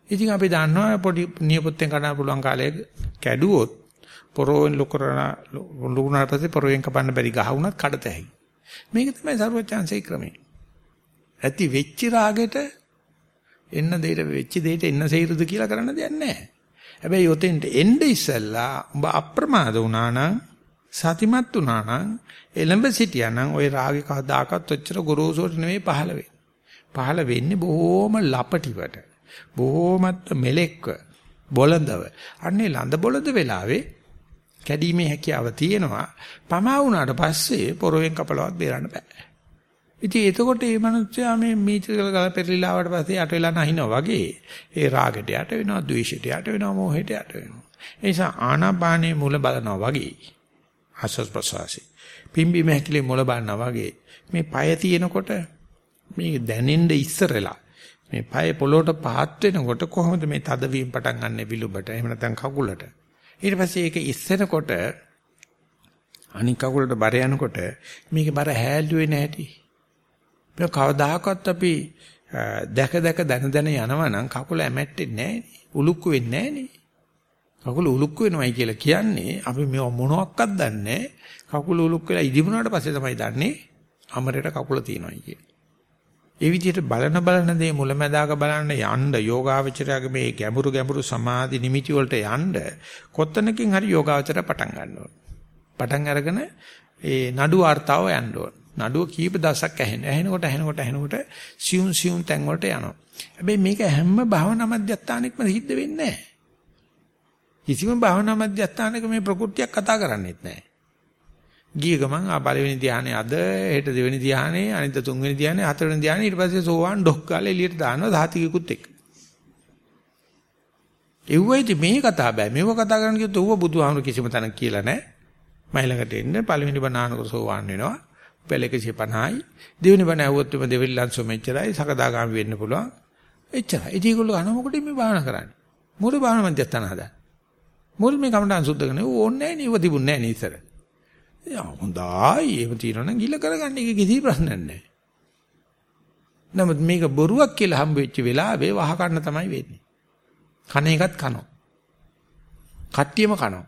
ඉතින් අපි දන්නවා පොඩි නියපොත්තෙන් කඩන්න පුළුවන් කාලයක කැඩුවොත් පොරෝෙන් ලොකරන ලුණාට පස්සේ පොරෝෙන් කපන්න බැරි ගහ වුණත් කඩතැයි. මේක තමයි සර්වචාන්සේ ක්‍රමය. ඇති වෙච්ච රාගෙට එන්න දෙයට වෙච්ච දෙයට එන්න සේරුද කියලා කරන්න දෙයක් නැහැ. හැබැයි ඔතෙන්ට එන්න ඉස්සෙල්ලා උඹ අප්‍රමාද වුණා නම් සතිමත් වුණා නම් එළඹ සිටියා නම් ওই රාගේ කවදාකවත් ඔච්චර ගොරෝසුට නෙවෙයි පහළ වෙන්නේ. පහළ වෙන්නේ බොහොම ලපටිවට. බොහොමත් මෙලෙක්ව බොළඳව. අන්නේ ලඳ බොළඳ වෙලාවේ කැඩීමේ හැකියාව තියෙනවා. පමා වුණාට පස්සේ පොරවෙන් කපලවත් බේරන්න බෑ. ඉතින් එතකොට මේ මනුස්සයා මේ මීචල් ගල පෙරලිලා ආවට පස්සේ යට වෙලා නැහිනවා වගේ ඒ රාගයට යට වෙනවා, ද්වේෂයට යට වෙනවා, මෝහයට යට වෙනවා. ඒ නිසා ආනාපානයේ මුල බලනවා වගේ ආස්වාස් ප්‍රසවාසී. පිම්බි මහකිලේ මුල බලනවා වගේ මේ পায় තියෙනකොට මේ දැනෙන්න ඉස්සරලා මේ পায় පොළොට පහත් වෙනකොට කොහොමද මේ තදවීම පටන් ගන්න විලුඹට එහෙම නැත්නම් කකුලට ඊට පස්සේ ඒක ඉස්සෙනකොට අනික් කකුලට බර යනකොට මේකේ බර හැල්ලුවේ නැහැටි මේ කවදාකවත් අපි දැක දැක දන දන යනවා නම් කකුල ඇමැට්ටෙන්නේ නැහනේ උලුක්කු වෙන්නේ නැහනේ කකුල උලුක් වෙනවයි කියලා කියන්නේ අපි මේ මොනවත්ක්වත් දන්නේ කකුල උලුක් වෙලා ඉදිමුණාට පස්සේ තමයි දන්නේ අමරේට කකුල තියෙනවයි කියලා. ඒ විදිහට බලන බලන දේ මුලැමැදාක බලන්න යන්න යෝගාවචරයාගේ මේ ගැඹුරු ගැඹුරු සමාධි නිමිති වලට යන්න කොතනකින් හරි යෝගාවචරය පටන් ගන්න ඕන. පටන් අරගෙන ඒ නඩු වார்த்தාව යන්න ඕන. නඩුව කීප දසක් ඇහෙන. ඇහෙනකොට ඇහෙනකොට ඇහෙනකොට සියුම් සියුම් තැන් වලට යනවා. හැබැයි මේක හැම භාවනා මධ්‍යස්ථානෙකම සිද්ධ වෙන්නේ නැහැ. කිසිම භාවනා මධ්‍යස්ථානක මේ ප්‍රകൃතියක් කතා කරන්නේත් නැහැ. ගිය ගමන් ආ පළවෙනි ධානයේ අද හෙට දෙවෙනි ධානයේ අනිත් තුන්වෙනි ධානයේ හතරවෙනි ධානයේ ඊට පස්සේ සෝවාන් ඩොක් ගාලා එළියට දානවා ධාතිකෙකුත් එක්ක. එව්වයිද මේ කතා බෑ. මේව කතා කරන්න කිව්වොත් ඌව බුදුහාමුදුරු කිසිම තැනක කියලා නැහැ. මයිලකට එන්න පළවෙනි බණානකර සෝවාන් වෙනවා. පෙළ 150යි. දෙවෙනි බණ ඇහුවොත් එම දෙවෙනි ලන්සෝ මෙච්චරයි. සකදාගාමි වෙන්න පුළුවන්. එච්චරයි. ඉතින් ඒගොල්ලෝ අන මොකටද මේ භාවනා කරන්නේ? මොකද භාවනා මධ්‍යස්ථාන හදන්නේ? මොකද මේ කමඩන් සුද්ධ කරන්නේ? ඕන්නේ නැහැ නේ. ඉව තිබුන්නේ නැහැ නේ ඉස්සර. යා හොඳයි. එහෙම තියනවනම් ගිල කරගන්න එක කිසි ප්‍රශ්නයක් නැහැ. නමුත් මේක බොරුවක් කියලා හම්බ වෙච්ච වෙලාවේ වහ කන්න තමයි වෙන්නේ. කන එකත් කනවා. කට්ටියම කනවා.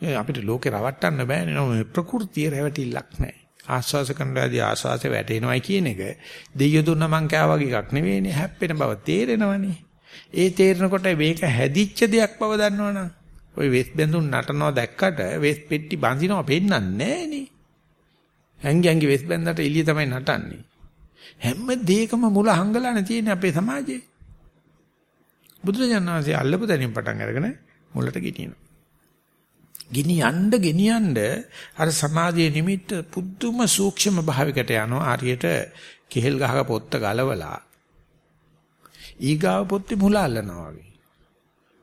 ඒ අපිට ලෝකේ රවට්ටන්න බෑනේ නෝ මේ ප්‍රകൃතිය රැවටිල්ලක් නැහැ. ආස්වාස කරනවාදී ආස්වාසේ වැටෙනවයි කියන එක දෙයියෝ දුන්න මං කෑ වගේ එකක් නෙවෙයිනේ හැප්පෙන බව තේරෙනවනේ. ඒ තේරෙනකොට මේක හැදිච්ච දෙයක් බව දන්නවනම් ওই වෙස් බඳුන් නටනවා දැක්කට වෙස් පෙට්ටි බඳිනවා පෙන්නන්නේ නෑනේ. ඇඟි ඇඟි වෙස් බඳකට එළිය තමයි නටන්නේ. හැම දෙයකම මුල හංගලානේ තියෙන්නේ අපේ සමාජයේ. බුදුරජාණන් වහන්සේ අල්ලපු දැනින් පටන් අරගෙන මුලට ගෙනියනවා. ගෙනියන්න ගෙනියන්න අර සමාධියේ නිමිත්ත පුදුම සූක්ෂම භාවයකට යනවා. හරියට කෙහෙල් ගහක පොත්ත ගලවලා ඊගාව පොත්තේ මුල අල්ලනවා වගේ.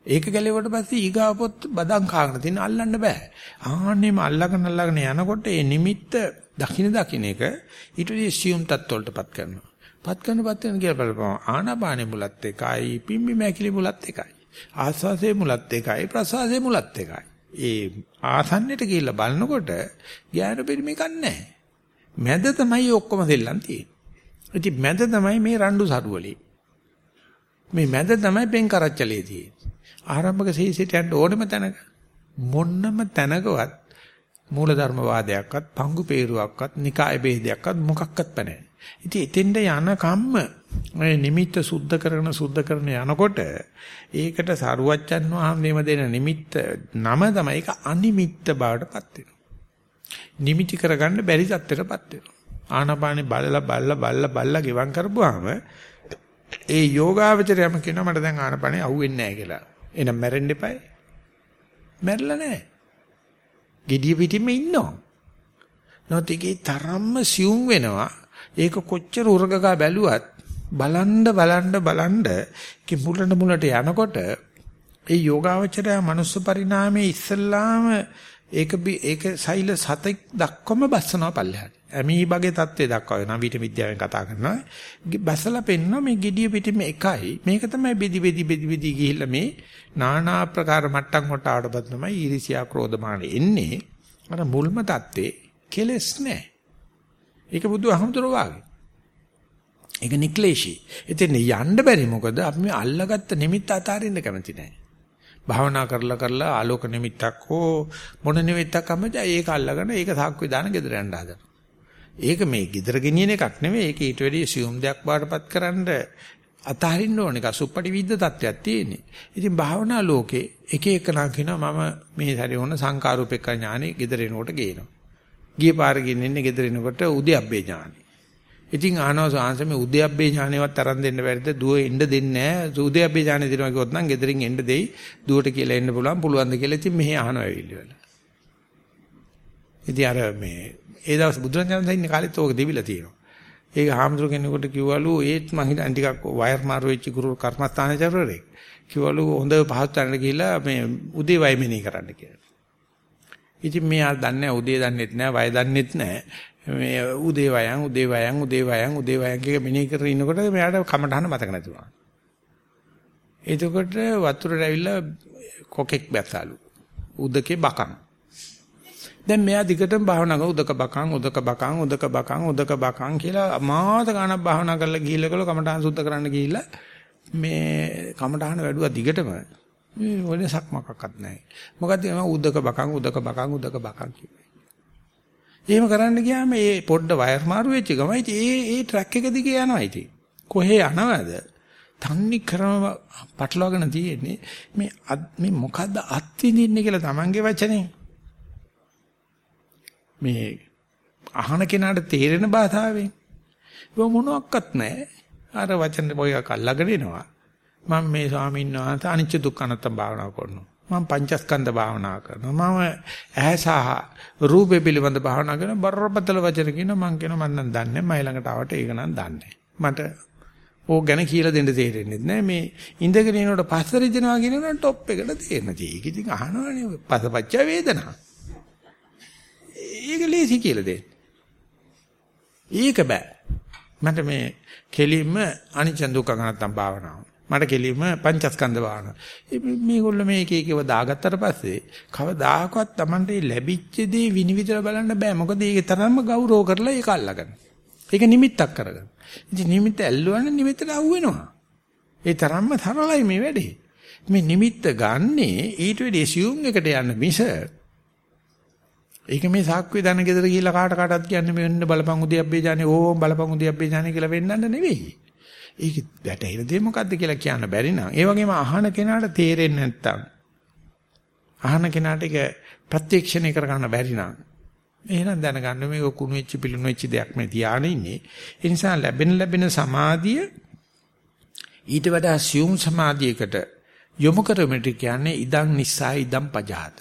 ඒක ගැලෙවට පස්සේ ඊගාව පොත් බදම් කාගෙන තියෙන අල්ලන්න බෑ. ආන්නේම අල්ලගෙන අල්ලගෙන යනකොට ඒ නිමිත්ත දකින්න දකින්න එක ඊට සියුම් තත්ත්වවලටපත් කරනවා. පත් කරන පත් වෙන කියලා බලපුවම ආනාපානෙ මුලත් එකයි පිම්බි මැකිලි මුලත් එකයි. ආස්වාසේ මුලත් එකයි ප්‍රසවාසේ මුලත් එකයි. ඒ ආසන්නයට කියලා බලනකොට ඥාන පරිමේකක් නැහැ. මැද තමයි ඔක්කොම දෙල්ලන් තියෙන්නේ. ඉතින් මැද තමයි මේ රණ්ඩු සරුවලේ. මේ මැද තමයි පෙන් කරච්චලේ තියෙන්නේ. ආරම්භක සීසිට යන්න ඕනෙම තැනක මොන්නම තැනකවත් මූලධර්ම වාදයක්වත් පංගු peerුවක්වත් නිකාය ભેදයක්වත් මොකක්වත් නැහැ. ඉතින් එතෙන්ද යන කම්ම මේ නිමිත්ත සුද්ධ කරන සුද්ධ කරන යනකොට ඒකට සරුවච්චන් වහන්සේම දෙන නිමිත්ත නම තමයි ඒක අනිමිත්ත බවටපත් වෙනවා. නිමිති කරගන්න බැරි තත්ත්වයටපත් වෙනවා. ආනාපානේ බලලා බලලා බලලා බලලා ගෙවම් කරපුවාම ඒ යෝගාවචරයම කියනවා මට දැන් ආනාපානේ අහුවෙන්නේ නැහැ කියලා. එහෙනම් මැරෙන්න එපායි. මැරෙලා නැහැ. gediya pitima ඉන්නවා. නොතිකේ තරම්ම සියුම් වෙනවා. ඒක කොච්චර උරගගා බැලුවත් බලන්න බලන්න බලන්න කි මුලට මුලට යනකොට ඒ යෝගාවචරය මනුස්ස පරිණාමයේ ඉස්සල්ලාම ඒක ඒක සෛල සතෙක් දක්වම බස්සනවා පල්ලෙහාට. ඇමීබගේ தත්ත්වය දක්වා වෙනවා. විට විද්‍යාවෙන් කතා කරනවා. බැසලා පෙන්නවා මේ gediya පිටින් එකයි. මේක තමයි බෙදි බෙදි බෙදි බෙදි ගිහිල්ලා මේ নানা ආකාර මට්ටම් කොටාටපත් තමයි ඊරිසියා ක්‍රෝධමාන එන්නේ. අර මුල්ම தත්ත්වේ කෙලස් නැහැ ඒක බුදුහමතුරු වාගේ. ඒක නික්ලේශී. එතන යන්න බැරි මොකද අපි මේ අල්ලගත්ත නිමිත්ත අතාරින්න කැමති නැහැ භාවනා කරලා කරලා ආලෝක නිමිත්තක් හෝ මොන නිමිත්තක් අමද ඒක අල්ලගෙන ඒක සාක්කුවේ දාන ගෙදර යන්න හදනවා ඒක මේ ගෙදර ගෙනියන එකක් නෙවෙයි ඒක ඊට වැඩිය සියුම් දෙයක් බාටපත් කරන්න අතහරින්න ඕන එක සුප්පටි විද්ද තත්ත්වයක් තියෙන්නේ. ඉතින් භාවනා ලෝකේ එක එක නම් කියනවා මම මේ හැරි වුණ සංකාරූපේක ඥානෙ ගෙදර එනකොට ගේනවා. ගිය පාර ගෙනින්නේ ගෙදර එනකොට උද්‍යප්පේ ඥානෙ. ඉතින් ආනව සාංශ මේ උද්‍යප්පේ ඥානෙවත් තරන් දෙන්න බැරිද දුව එන්න දෙන්නේ නැහැ. උද්‍යප්පේ ඥානෙ දෙනවා කිව්වොත් නම් ගෙදරින් එන්න දෙයි. දුවට කියලා එන්න පුළුවන් පුළුවන් ද කියලා ඉතින් මෙහි අහනවා ඇවිල්ලි වල. ඉතින් අර මේ ඒ දවස් බුදුරජාණන් ඉන්න කාලෙත් ඕක දෙවිලා තියෙනවා. ඒක හාමුදුරු කෙනෙකුට කිව්වලු ඒත් මං හිතන්නේ ටිකක් වයර් මාරු වෙච්ච ගුරු කර්මස්ථානචරවරේ. කිව්වලු හොඳ පහත් තැනකට ගිහිල්ලා මේ උදේ වයමිනී කරන්න කියලා. ඉතින් මෙයා දන්නේ උදේ දන්නෙත් නෑ වය දන්නෙත් නෑ. මේ උදේ වයන් උදේ වයන් උදේ වයන් උදේ වයන් කිය මෙනෙහි කරගෙන ඉන්නකොට මෙයාට කමටහන මතක නැති වුණා. එතකොට වතුරට ඇවිල්ලා කොකෙක් බැස්සලු. උදකේ බකන්. දැන් මෙයා දිගටම භාවනා කරන උදක බකන් උදක බකන් උදක බකන් උදක බකන් කියලා මාත ගණන් භාවනා කරලා ගිහිල්ලා කළා කමටහන් සුද්ධ කරන්න ගිහිල්ලා මේ කමටහන වැඩුවා දිගටම මේ වෙනසක් මොකක්වත් නැහැ. මොකද මම උදක බකන් උදක බකන් උදක බකන් කිව්වේ. එහෙම කරන්න ගියාම මේ පොඩ්ඩ වයර් මාරු වෙච්ච ගමයි ඒ ඒ ට්‍රැක් එක දිගේ යනවා ඉතින්. කොහේ යනවද? තන්නි කරම පටලවාගෙන තියෙන්නේ මේ මේ මොකද්ද අත්විඳින්නේ කියලා Tamange වචනේ. මේ අහන කෙනාට තේරෙන භාෂාවෙන්. ඒක මොනවත් නැහැ. අර වචන පොයක අල්ලගෙන එනවා. මම මේ ස්වාමීන් වහන්සේ අනිච්ච දුක්ඛ අනත්ත භාවනා කරනවා. මම පංචස්කන්ධ භාවනා කරනවා. මම ඇහැ සහ රූපේ පිළිබඳ භාවනා කරන බරපතල වචන කියන මම කියන මම නම් දන්නේ මයි ළඟට ආවට ඒක නම් දන්නේ. මට ඕක ගැන කියලා දෙන්න තේරෙන්නේ නැහැ. මේ ඉඳගෙන ඉනකොට පස්ස රිදෙනවා කියන එක টොප් එකට තේරෙන්නේ. ඒක ඉතින් අහනවනේ පසපච්ච වේදනා. ඒක ලේසි කියලා දෙන්න. ඒක බෑ. මට මේ කෙලින්ම අනිච්ච දුක්ඛ ගන්නත්තම් භාවනාව. මට කෙලින්ම පංචස්කන්ධ භාවනාව. මේගොල්ලෝ මේක එකව දාගත්තට පස්සේ කවදාකවත් Tamante ලැබිච්ච දේ විනිවිදලා බලන්න බෑ. මොකද ඒක තරම්ම ගෞරව කරලා ඒක අල්ලගන්න. ඒක නිමිත්තක් කරගන්න. ඉතින් නිමිත්ත ඇල්ලුවනම් නිමිත්තට අහු වෙනවා. ඒ තරම්ම තරලයි මේ වැඩේ. මේ නිමිත්ත ගන්නේ ඊට වෙඩි assume එකට යන්න මිස ඒක මේ සාක්කුවේ දන ගෙදර ගිහිල්ලා කාට කාටවත් කියන්නේ මේ වෙන්න බලපං උදියබ්බේ ජානේ ඕම් බලපං උදියබ්බේ ජානේ කියලා වෙන්නන්න නෙවෙයි. ඒක වැටහෙන දේ මොකද්ද කියලා කියන්න බැරි නම් ඒ වගේම අහන කෙනාට තේරෙන්නේ නැත්තම් අහන කෙනාට ඒක ප්‍රත්‍යක්ෂණය කරගන්න බැරි නම් එහෙනම් දැනගන්න මේක කුණු වෙච්ච පිළුණු වෙච්ච දෙයක් මේ තියාගෙන ඉන්නේ. ඒ නිසා ලැබෙන ලැබෙන සමාධිය ඊට වඩා සියුම් සමාධියකට යොමු කරමිට කියන්නේ ඉදං නිසා ඉදං පජාත.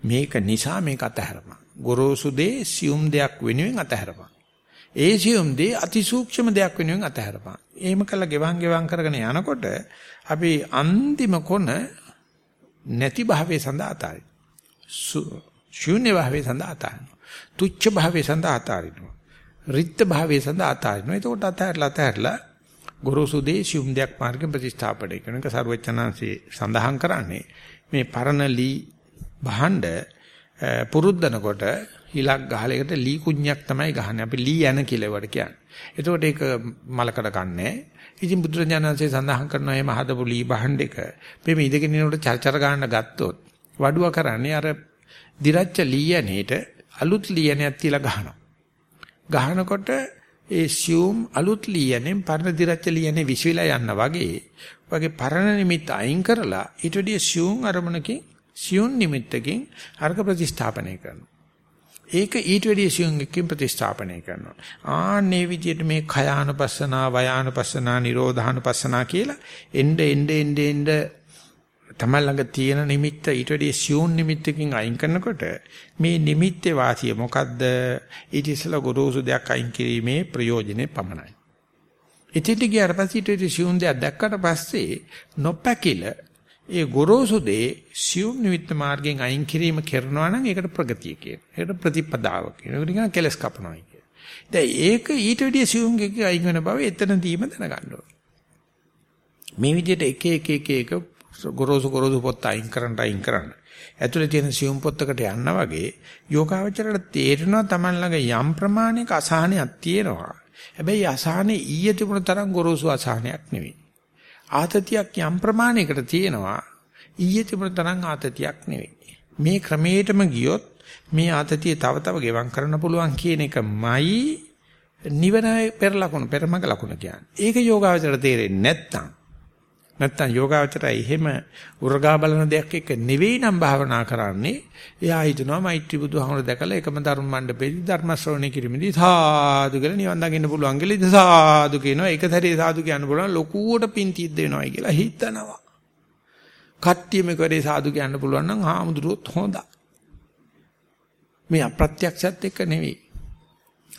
මේක නිසා මේක අතහැරපන්. ගොරෝසු දේ සියුම් දෙයක් වෙනුවෙන් අතහැරපන්. ඒ සියුම් දේ අතිසූක්ෂම දෙයක් වෙනුවෙන් අතහැරපන්. එහෙම කළා ගෙවන් ගෙවන් කරගෙන යනකොට අපි අන්තිම කොන නැති භාවයේ සඳහා අතාරින. ශූන්‍ය භාවයේ සඳහා අතාරින. තුච්ඡ භාවයේ සඳහා අතාරිනවා. රිත්ත භාවයේ සඳහා අතාරිනවා. එතකොට අතහැරලා අතහැරලා ගොරෝසු දේ සියුම් දෙයක් මාර්ගෙ ප්‍රතිස්ථාපනය කරන එක සරුවචනාංශේ සඳහන් කරන්නේ මේ පරණ ලී භාණ්ඩ පුරුද්දනකොට හිලක් ගහලයකට ලී කුණ්‍යක් තමයි ගහන්නේ. අපි ලී යන කියලා ඒවට කියන්නේ. එතකොට ඒක මලකඩ කන්නේ. ඉතින් බුදුරජාණන්සේ සඳහන් කරනවා එහෙම හදපු ලී භාණ්ඩ එක මේ ඉඳගෙන ඉනකොට චර්චර ගන්න ගත්තොත් වඩුව කරන්නේ අර දිරච්ච ලීයනේට අලුත් ලීයනයක් තියලා ගහනවා. ගහනකොට ඒ සියුම් අලුත් ලියනෙන් පරණ දිරච්ච ලියනේ විශ්විලා යන්න වගේ වගේ පරණ නිමිත්ත අයින් කරලා ඊට වඩා සියුම් අරමුණකින් සියුම් නිමිත්තකින් අර්ග ප්‍රතිස්ථාපනය කරනවා. ඒක ඊට වැඩිය සියුම් එකකින් ප්‍රතිස්ථාපනය කරනවා. ආන්නේ විදිහට මේ khයානුපස්සනා, වයානුපස්සනා, නිරෝධානුපස්සනා කියලා එnde ende ende ende තමයි ළඟ තියෙන නිමිත්ත ඊට වැඩිය සියුම් නිමිත්තකින් අයින් කරනකොට මේ නිමිත්තේ වාසිය මොකද්ද ඊට ඉස්සලා ගොරෝසු දෙයක් අයින් කිරීමේ ප්‍රයෝජනේ පමණයි. ඉතින් ගියාට පස්සේ ඊට වැඩිය සියුම් දෙයක් දැක්කට පස්සේ නොපැකිල ඒ ගොරෝසු දේ සියුම් නිමිත්ත මාර්ගයෙන් අයින් කිරීම කරනවා නම් ඒකට ප්‍රගතිය කියනවා. ඒකට ප්‍රතිපදාව කියනවා. ඒකට කියන කෙලස් කපනවා කියනවා. දැන් ඒක ඊට වැඩිය සියුම් එකක අයින් වෙන බව එතනදීම දැනගන්න ඕනේ. මේ විදිහට එක එක එක එක ගොරෝසු ගොරෝසු පොත් අයින් කරන්න අයින් කරන්න. ඇතුලේ තියෙන සියුම් පොත්තකට යන්න වගේ යෝගාවචරයට තේරෙනවා Taman ළඟ යම් ප්‍රමාණයක අසහනයක් තියෙනවා. හැබැයි අසහනේ ඊයේ තිබුණ තරම් ගොරෝසු අසහනයක් නෙවෙයි. ආතතියක් යම් ප්‍රමාණයකට තියෙනවා. ඊයේ තිබුණ තරම් ආතතියක් නෙවෙයි. මේ ක්‍රමයටම ගියොත් මේ ආතතිය තව තව ගෙවම් කරන්න පුළුවන් කියන එකමයි නිවන පෙර ලකුණු පෙරමග ලකුණු කියන්නේ. ඒක යෝගාවචරයට තේරෙන්නේ නැත්නම් නැත්තම් යෝගාවචරය එහෙම උරගා බලන දෙයක් එක්ක නෙවෙයි නම් භාවනා කරන්නේ. එයා හිතනවා මෛත්‍රී බුදුහමර දැකලා එකම ධර්ම මණ්ඩපෙදී ධර්ම ශ්‍රවණය කිරීමේදී සාදු කියලා නිවන් දකින්න පුළුවන් කියලා ඉතින් සාදු කියනවා. එක සැරේ සාදු කියන්න පුළුවන් ලොකුවට පින් තීද්ද වෙනවයි කියලා හිතනවා. කට්ටියම කරේ සාදු කියන්න පුළුවන් නම් හාමුදුරුවොත් හොඳයි. මේ අප්‍රත්‍යක්ෂත් එක්ක නෙවෙයි.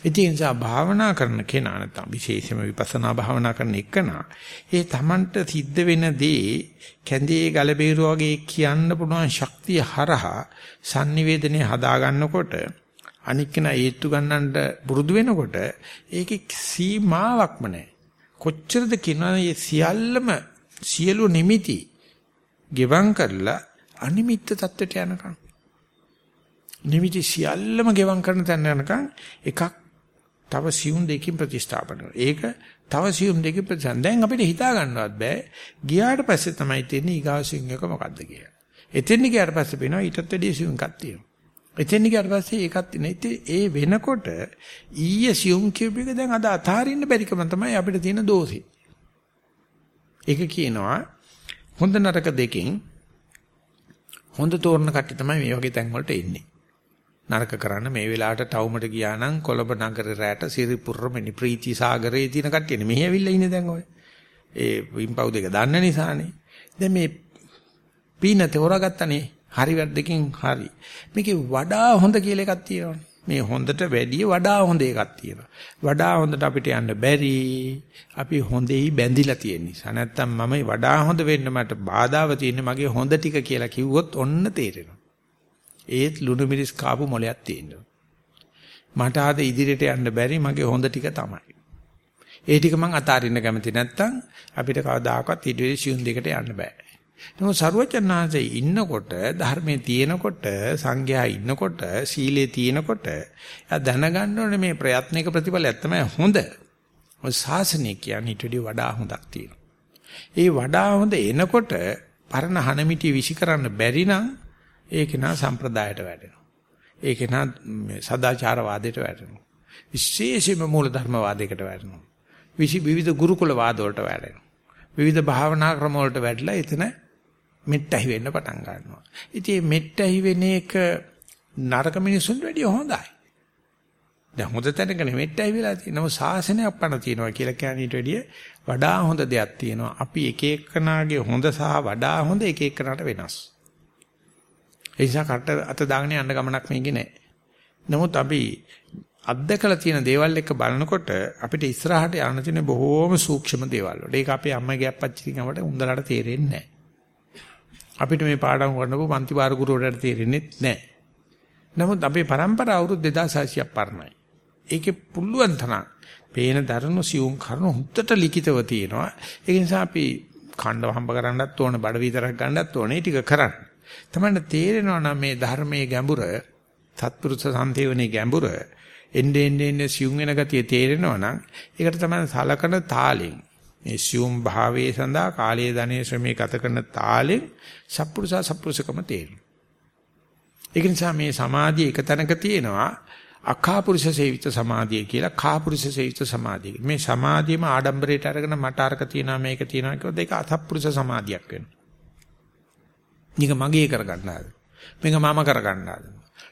ඉතින් ඒ භාවනා කරන කෙනා නැත්නම් විශේෂයෙන්ම විපස්සනා භාවනා කරන එකනා ඒ Tamanට සිද්ධ වෙන දේ කැඳේ ගල බේරුව වගේ කියන්න පුළුවන් ශක්තිය හරහා sannivedanaye හදා ගන්නකොට අනික් කෙනා ඒත්තු ගන්නට පුරුදු වෙනකොට ඒකේ සීමාවක්ම නැහැ. කොච්චරද කියනවා මේ සියල්ලම සියලු නිමිති ගෙවම් කරලා අනිමිත්ත தත්වෙට යනකම් නිමිති සියල්ලම ගෙවම් කරන තැන යනකම් එකක් තව සියුම් දෙකකින් ප්‍රතිස්ථාපන කරනවා. ඒක තව සියුම් දෙකකින් ප්‍රතිස්ථාපන. දැන් අපිට හිතා ගන්නවත් බෑ. ගියාට පස්සේ තමයි තේරෙන්නේ ඊගාව සියුම් එක මොකද්ද කියලා. එතෙන් ගියාට පස්සේ පේනවා ඊටත් වැඩිය සියුම් එකක් තියෙනවා. එතෙන් ගියාට පස්සේ ඒකත් නේ. ඒ වෙනකොට ඊයේ සියුම් කියූප එක දැන් අද අතාරින්න බැරිකම තමයි අපිට තියෙන දෝෂේ. ඒක කියනවා හොඳ නරක දෙකෙන් හොඳ තෝරන කට්ටිය තමයි මේ වගේ තැන් වලට එන්නේ. නරක කරන්න මේ වෙලාවට ටවුමට ගියා නම් කොළඹ නගරේ රැට සිරිපුරමෙනි ප්‍රීති සාගරේ තියෙන කට්ටියනේ මෙහි ඇවිල්ලා ඉන්නේ දැන් ඔය. ඒ විම්පව් දෙක දන්න නිසානේ. දැන් මේ පීන තෝරාගත්තනේ. හරි වැරද්දකින් හරි. මේකේ වඩා හොඳ කියලා එකක් තියෙනවානේ. මේ හොඳට වැඩිය වඩා හොඳ එකක් තියෙනවා. වඩා හොඳට අපිට යන්න බැරි. අපි හොඳෙහි බැඳිලා තියෙන නිසා. නැත්තම් මම වඩා හොඳ වෙන්න මට බාධාව තියෙන්නේ මගේ හොඳ ටික කියලා කිව්වොත් ඔන්න තේරෙනවා. ඒත් ලුණු මිරිස් කාපු මොලයක් තියෙනවා. මට ආද ඉදිරියට යන්න බැරි මගේ හොඳ ටික තමයි. ඒ ටික මං අතාරින්න කැමති නැත්තම් අපිට කවදාකවත් ඊට සියුම් දෙකට යන්න බෑ. නමුත් සරුවචනාංශයේ ඉන්නකොට ධර්මයේ තියෙනකොට සංඝයා ඉන්නකොට සීලේ තියෙනකොට එයා දැනගන්න ඕනේ මේ ප්‍රයත්නික ප්‍රතිඵලයක් තමයි හොඳ. ඔය ශාසනය කියන්නේ ඊට වඩා හොඳක් තියෙනවා. ඒ වඩා හොඳ එනකොට පරණ හනමිටි විසි කරන්න බැරි නම් ඒක නා සම්ප්‍රදායට වැටෙනවා. ඒක නා සදාචාරවාදයට වැටෙනවා. විශේෂයෙන්ම මූලධර්මවාදයකට වැටෙනවා. විවිධ ගුරුකුල වාද වලට වැටෙනවා. විවිධ භාවනා ක්‍රම වලට වැටලා එතන මෙට්ටහි වෙන්න පටන් ගන්නවා. ඉතින් මේ මෙට්ටහි වෙන එක නරක මිනිසුන්ට වැඩිය හොඳයි. දැන් හොඳ තැනක නෙමෙට්ටයි වෙලා තියෙනවා. ශාසනයක් පණ තියෙනවා කියලා කියන්නේ ඊට වැඩිය වඩා හොඳ දෙයක් තියෙනවා. අපි එක එක්කනාගේ හොඳ සහ වඩා හොඳ එක එක්කනට වෙනස්. ඒ නිසා කට අත දාගෙන යන්න ගමනක් මේකේ නැහැ. නමුත් අපි අත්දකලා තියෙන දේවල් එක බලනකොට අපිට ඉස්සරහට යන්න තියෙන බොහෝම සූක්ෂම දේවල් වල. ඒක අපේ අම්මගේ අප්පච්චි කෙනාට උන්දලට තේරෙන්නේ නැහැ. අපිට මේ පාඩම් කරනකො පන්ති පාර ගුරුවරයාට තේරෙන්නේ නැහැ. නමුත් අපේ પરම්පරාව අවුරුදු 2600ක් පරණයි. ඒකේ පුළුවන් තරම් පේන දරණු සියුම් කරුණු හුත්තට ලිඛිතව තියෙනවා. ඒ නිසා අපි ඛණ්ඩව හම්බ කරන්නත් ඕන, බඩ විතරක් ගන්නත් ඕනේ ටික කරන්න. තමයි තේරෙනවා නම් මේ ධර්මයේ ගැඹුර, සත්පුරුෂ සම්තේවනේ ගැඹුර එන්නේ එන්නේ සියුම් වෙන ගතිය තේරෙනවා නම් ඒකට තමයි සලකන තාලෙන් මේ සියුම් භාවයේ සඳහා කාලයේ ධනේ ශ්‍රමයේ ගත කරන තාලෙන් සත්පුරුෂ සත්පුරුෂකම තේරෙනවා. ඒක නිසා මේ සමාධිය එක තැනක තියෙනවා අකාපුරුෂ සේවිත සමාධිය කියලා කාපුරුෂ සේවිත සමාධිය. මේ සමාධියම ආඩම්බරයට අරගෙන මට අරක තියනවා මේක තියනවා කියොත් ඒක අසත්පුරුෂ සමාධියක් වෙනවා. නික මගේ කරගන්නාද? මේක මම කරගන්නාද?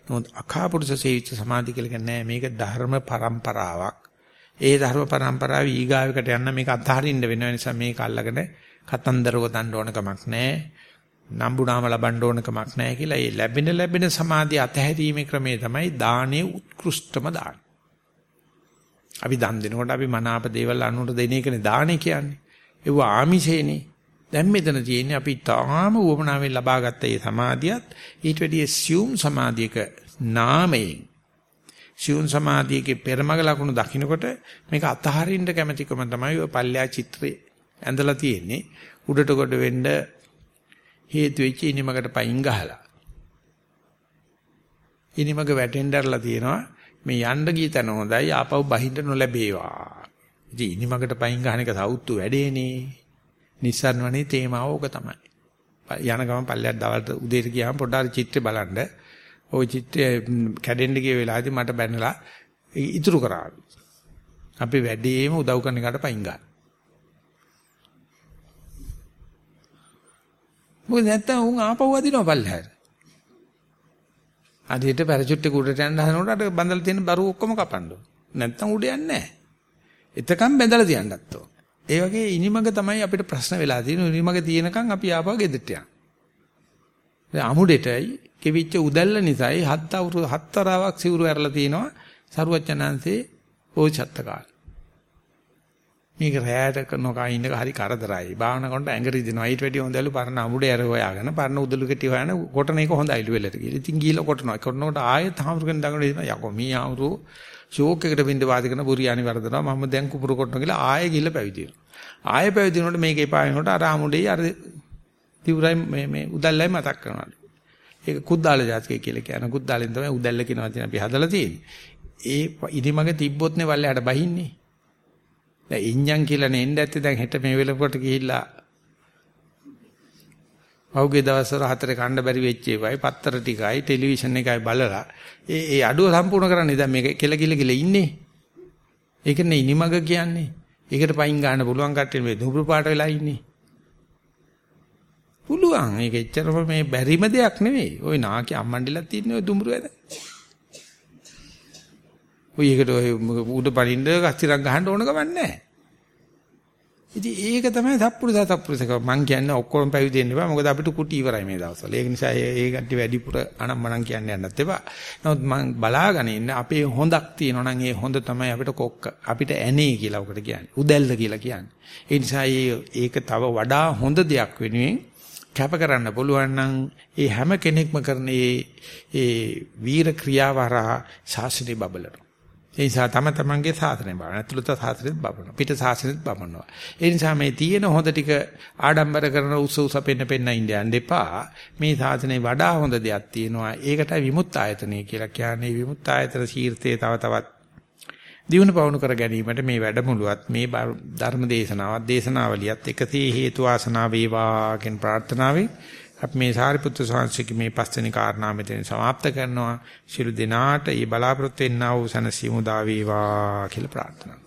නමුත් අඛාපුරුෂ සේවිත සමාධිය කියලා කියන්නේ මේක ධර්ම પરම්පරාවක්. ඒ ධර්ම પરම්පරාව ඊගාවකට යන්න මේක අත්හරින්න වෙන නිසා මේක අල්ලගෙන කතන්දර ගොතන්න ඕන කමක් නැහැ. නම්බුනාම ලබන්න ඕන කමක් නැහැ කියලා ඒ ලැබෙන ලැබෙන සමාධිය අතහැරීමේ ක්‍රමය තමයි දානයේ උත්කෘෂ්ඨම දාන. අපි දන් දෙනකොට අපි මනාප දේවල් අනුර දෙන එකනේ දානේ කියන්නේ. ඒව ආමිෂේනේ. දැන් මෙතන තියෙන්නේ අපි තාම උවමනාවෙන් ලබාගත්ත ඒ සමාධියත් ඊට වැඩිය සියුම් සමාධියක නාමයෙන් සියුම් සමාධියගේ පෙරමග ලකුණු දකින්නකොට මේක අතහරින්න කැමැතිකම තමයි ඔය පල්ලෙයා චිත්‍රේ ඇඳලා තියෙන්නේ. උඩට කොට වෙන්න හේතු වෙච්ච ඉනිමකට පයින් ගහලා. ඉනිමක වැටෙන්නදලා තියෙනවා මේ යන්න ගිය තැන හොඳයි ආපහු බහින්න නොලැබේවා. ඉතින් ඉනිමකට පයින් ගහන එක සවුත්තු වැඩේනේ. නිස්සාරණවනේ තේමාව ඕක තමයි. යන ගමන් පල්ලයක් දවල්ට උදේට ගියාම පොඩ්ඩක් චිත්‍රය බලන්න. ওই චිත්‍රය කැඩෙන්න ගිය වෙලාවදී මට බැනලා ඉතුරු කරා. අපි වැඩේම උදව් කරන එකට පයින් ගන්නවා. මොකද නැත්තම් උන් ආපහු අදිනවා පල්ලෙහාට. අදිට පැරචුට් එක උඩට යන්න හදනකොට අර බඳලා තියෙන බරු ඔක්කොම කපන්න ඕන. නැත්තම් උඩ යන්නේ නැහැ. එතකම් බැඳලා තියන්නත් ඕන. ඒ වගේ ඉනිමග තමයි අපිට ප්‍රශ්න වෙලා තියෙන්නේ. ඉනිමග තියෙනකන් අපි ආපහු ගෙදරට යනවා. දැන් අමුඩෙටයි කෙවිච්ච උදැල්ල නිසායි හත් අවුරුදු හතරාවක් සිවුරු ඇරලා තිනවා. සරුවචනන්සේ ඕචත්ත කාලේ. මේක රැයට නොකා ඉන්න හරි කරදරයි. භාවනා කරනකොට ඇඟ රිදෙනවා. ඊට වැඩිය හොඳලු පරණ අමුඩේ අර හොයාගෙන පරණ උදළු කෙටි හොයන කොටන එක හොඳයිලු වෙලට කියලා. ඉතින් ගිහලා කොටනවා. කොටනකොට ආයෙත් හාමුදුරගෙන දඟන දෙනවා. යකෝ මී හාමුදුරු ෂෝක් එකට බින්ද වාදි කරන බුරියානි වරදනවා. මම දැන් කුපුරු කොටනවා කියලා ආයෙ ගිහලා පැවිදි වෙනවා. ආයෙ පැවිදි වෙනකොට මේක එපා වෙනකොට අර අමුඩේ අර තිවුරයි මේ මේ උදැල්ලයි මතක් කරනවා. ඒක කුද්දාල ජාතකය කියලා කියන කුද්දාලෙන් තමයි උදැල්ල කියනවා තියෙන අපි හදලා තියෙන්නේ. ඒ ඉදිමග තිබ්බොත් නේ වල්ලයට බහින්නේ. දැන් ඉඤ්ඤම් කියලා නෙන්න ඇත්තේ දැන් හෙට මේ වෙලකට ගිහිල්ලා පහුගිය දවස්වල හතරේ කන්න බැරි වෙච්ච ඒවායි පත්තර ටිකයි ටෙලිවිෂන් එකයි බලලා ඒ ඒ අඩුව සම්පූර්ණ කරන්නේ දැන් මේක කෙල කිල කිල ඉන්නේ ඒකනේ ඉනිමග කියන්නේ ඒකට පයින් ගන්න පුළුවන් කට්ටිය මේ දුඹුරු පාට වෙලා ඉන්නේ පුළුවන් ඒක එච්චරම මේ බැරිම දෙයක් නෙවෙයි ওই නාකි අම්මන්ඩිලක් තියෙන ওই දුඹුරු ඇද ඔය එකට ඔය උඩ පනින්න කස්තිරක් ගහන්න ඕන ගමන් නැහැ. ඉතින් ඒක තමයි සත්පුරුෂ සත්පුරුෂක මං කියන්නේ ඔක්කොම පැවිදි වෙන්න එපා. මොකද අපිට කුටි ඉවරයි මේ දවස්වල. ඒක නිසා ඒ කට්ටි වැඩිපුර අනම්මනම් කියන්න යන්නත් එපා. නමුත් මං බලාගෙන ඉන්න අපේ හොඳක් තියෙනවා නම් ඒ හොඳ තමයි අපිට කොක්ක අපිට ඇනේ කියලා උකට කියන්නේ. උදැල්ල කියලා කියන්නේ. ඒ නිසා ඒක තව වඩා හොඳ දෙයක් වෙනුවෙන් කැප කරන්න පුළුවන් නම් ඒ හැම කෙනෙක්ම කරන ඒ ඒ වීර ක්‍රියාව හරහා ශාසනය බබලනවා. ඒ නිසා තම තමන්ගේ සාසනය බලන. ඇතුළත සාසනෙත් බලනවා. පිට සාසනෙත් බලනවා. ඒ නිසා මේ තියෙන හොඳ ටික ආඩම්බර කරන උස උස පෙන්න පෙන්න ඉන්න යන්න එපා. මේ සාසනේ වඩා හොඳ දෙයක් තියෙනවා. ඒකට විමුක්ත ආයතනය කියලා කියන්නේ විමුක්ත ආයතන ශීර්තේ තව තවත් දිනු පවුණු කර ගැනීමට මේ වැඩමුළුවත් මේ ධර්ම දේශනාවත් දේශනාවලියත් එකසේ හේතු වාසනා වේවා කියන ප්‍රාර්ථනාවෙන් අපි මේ සාරිපුත්‍ර ස්වාමීන් මේ පස්වෙනි කාරණා මෙතන સમાપ્ત කරනවා. ශිළු දිනාට මේ බලාපොරොත්තු වෙන්නා වූ සනසීමු දා වේවා කියලා ප්‍රාර්ථනා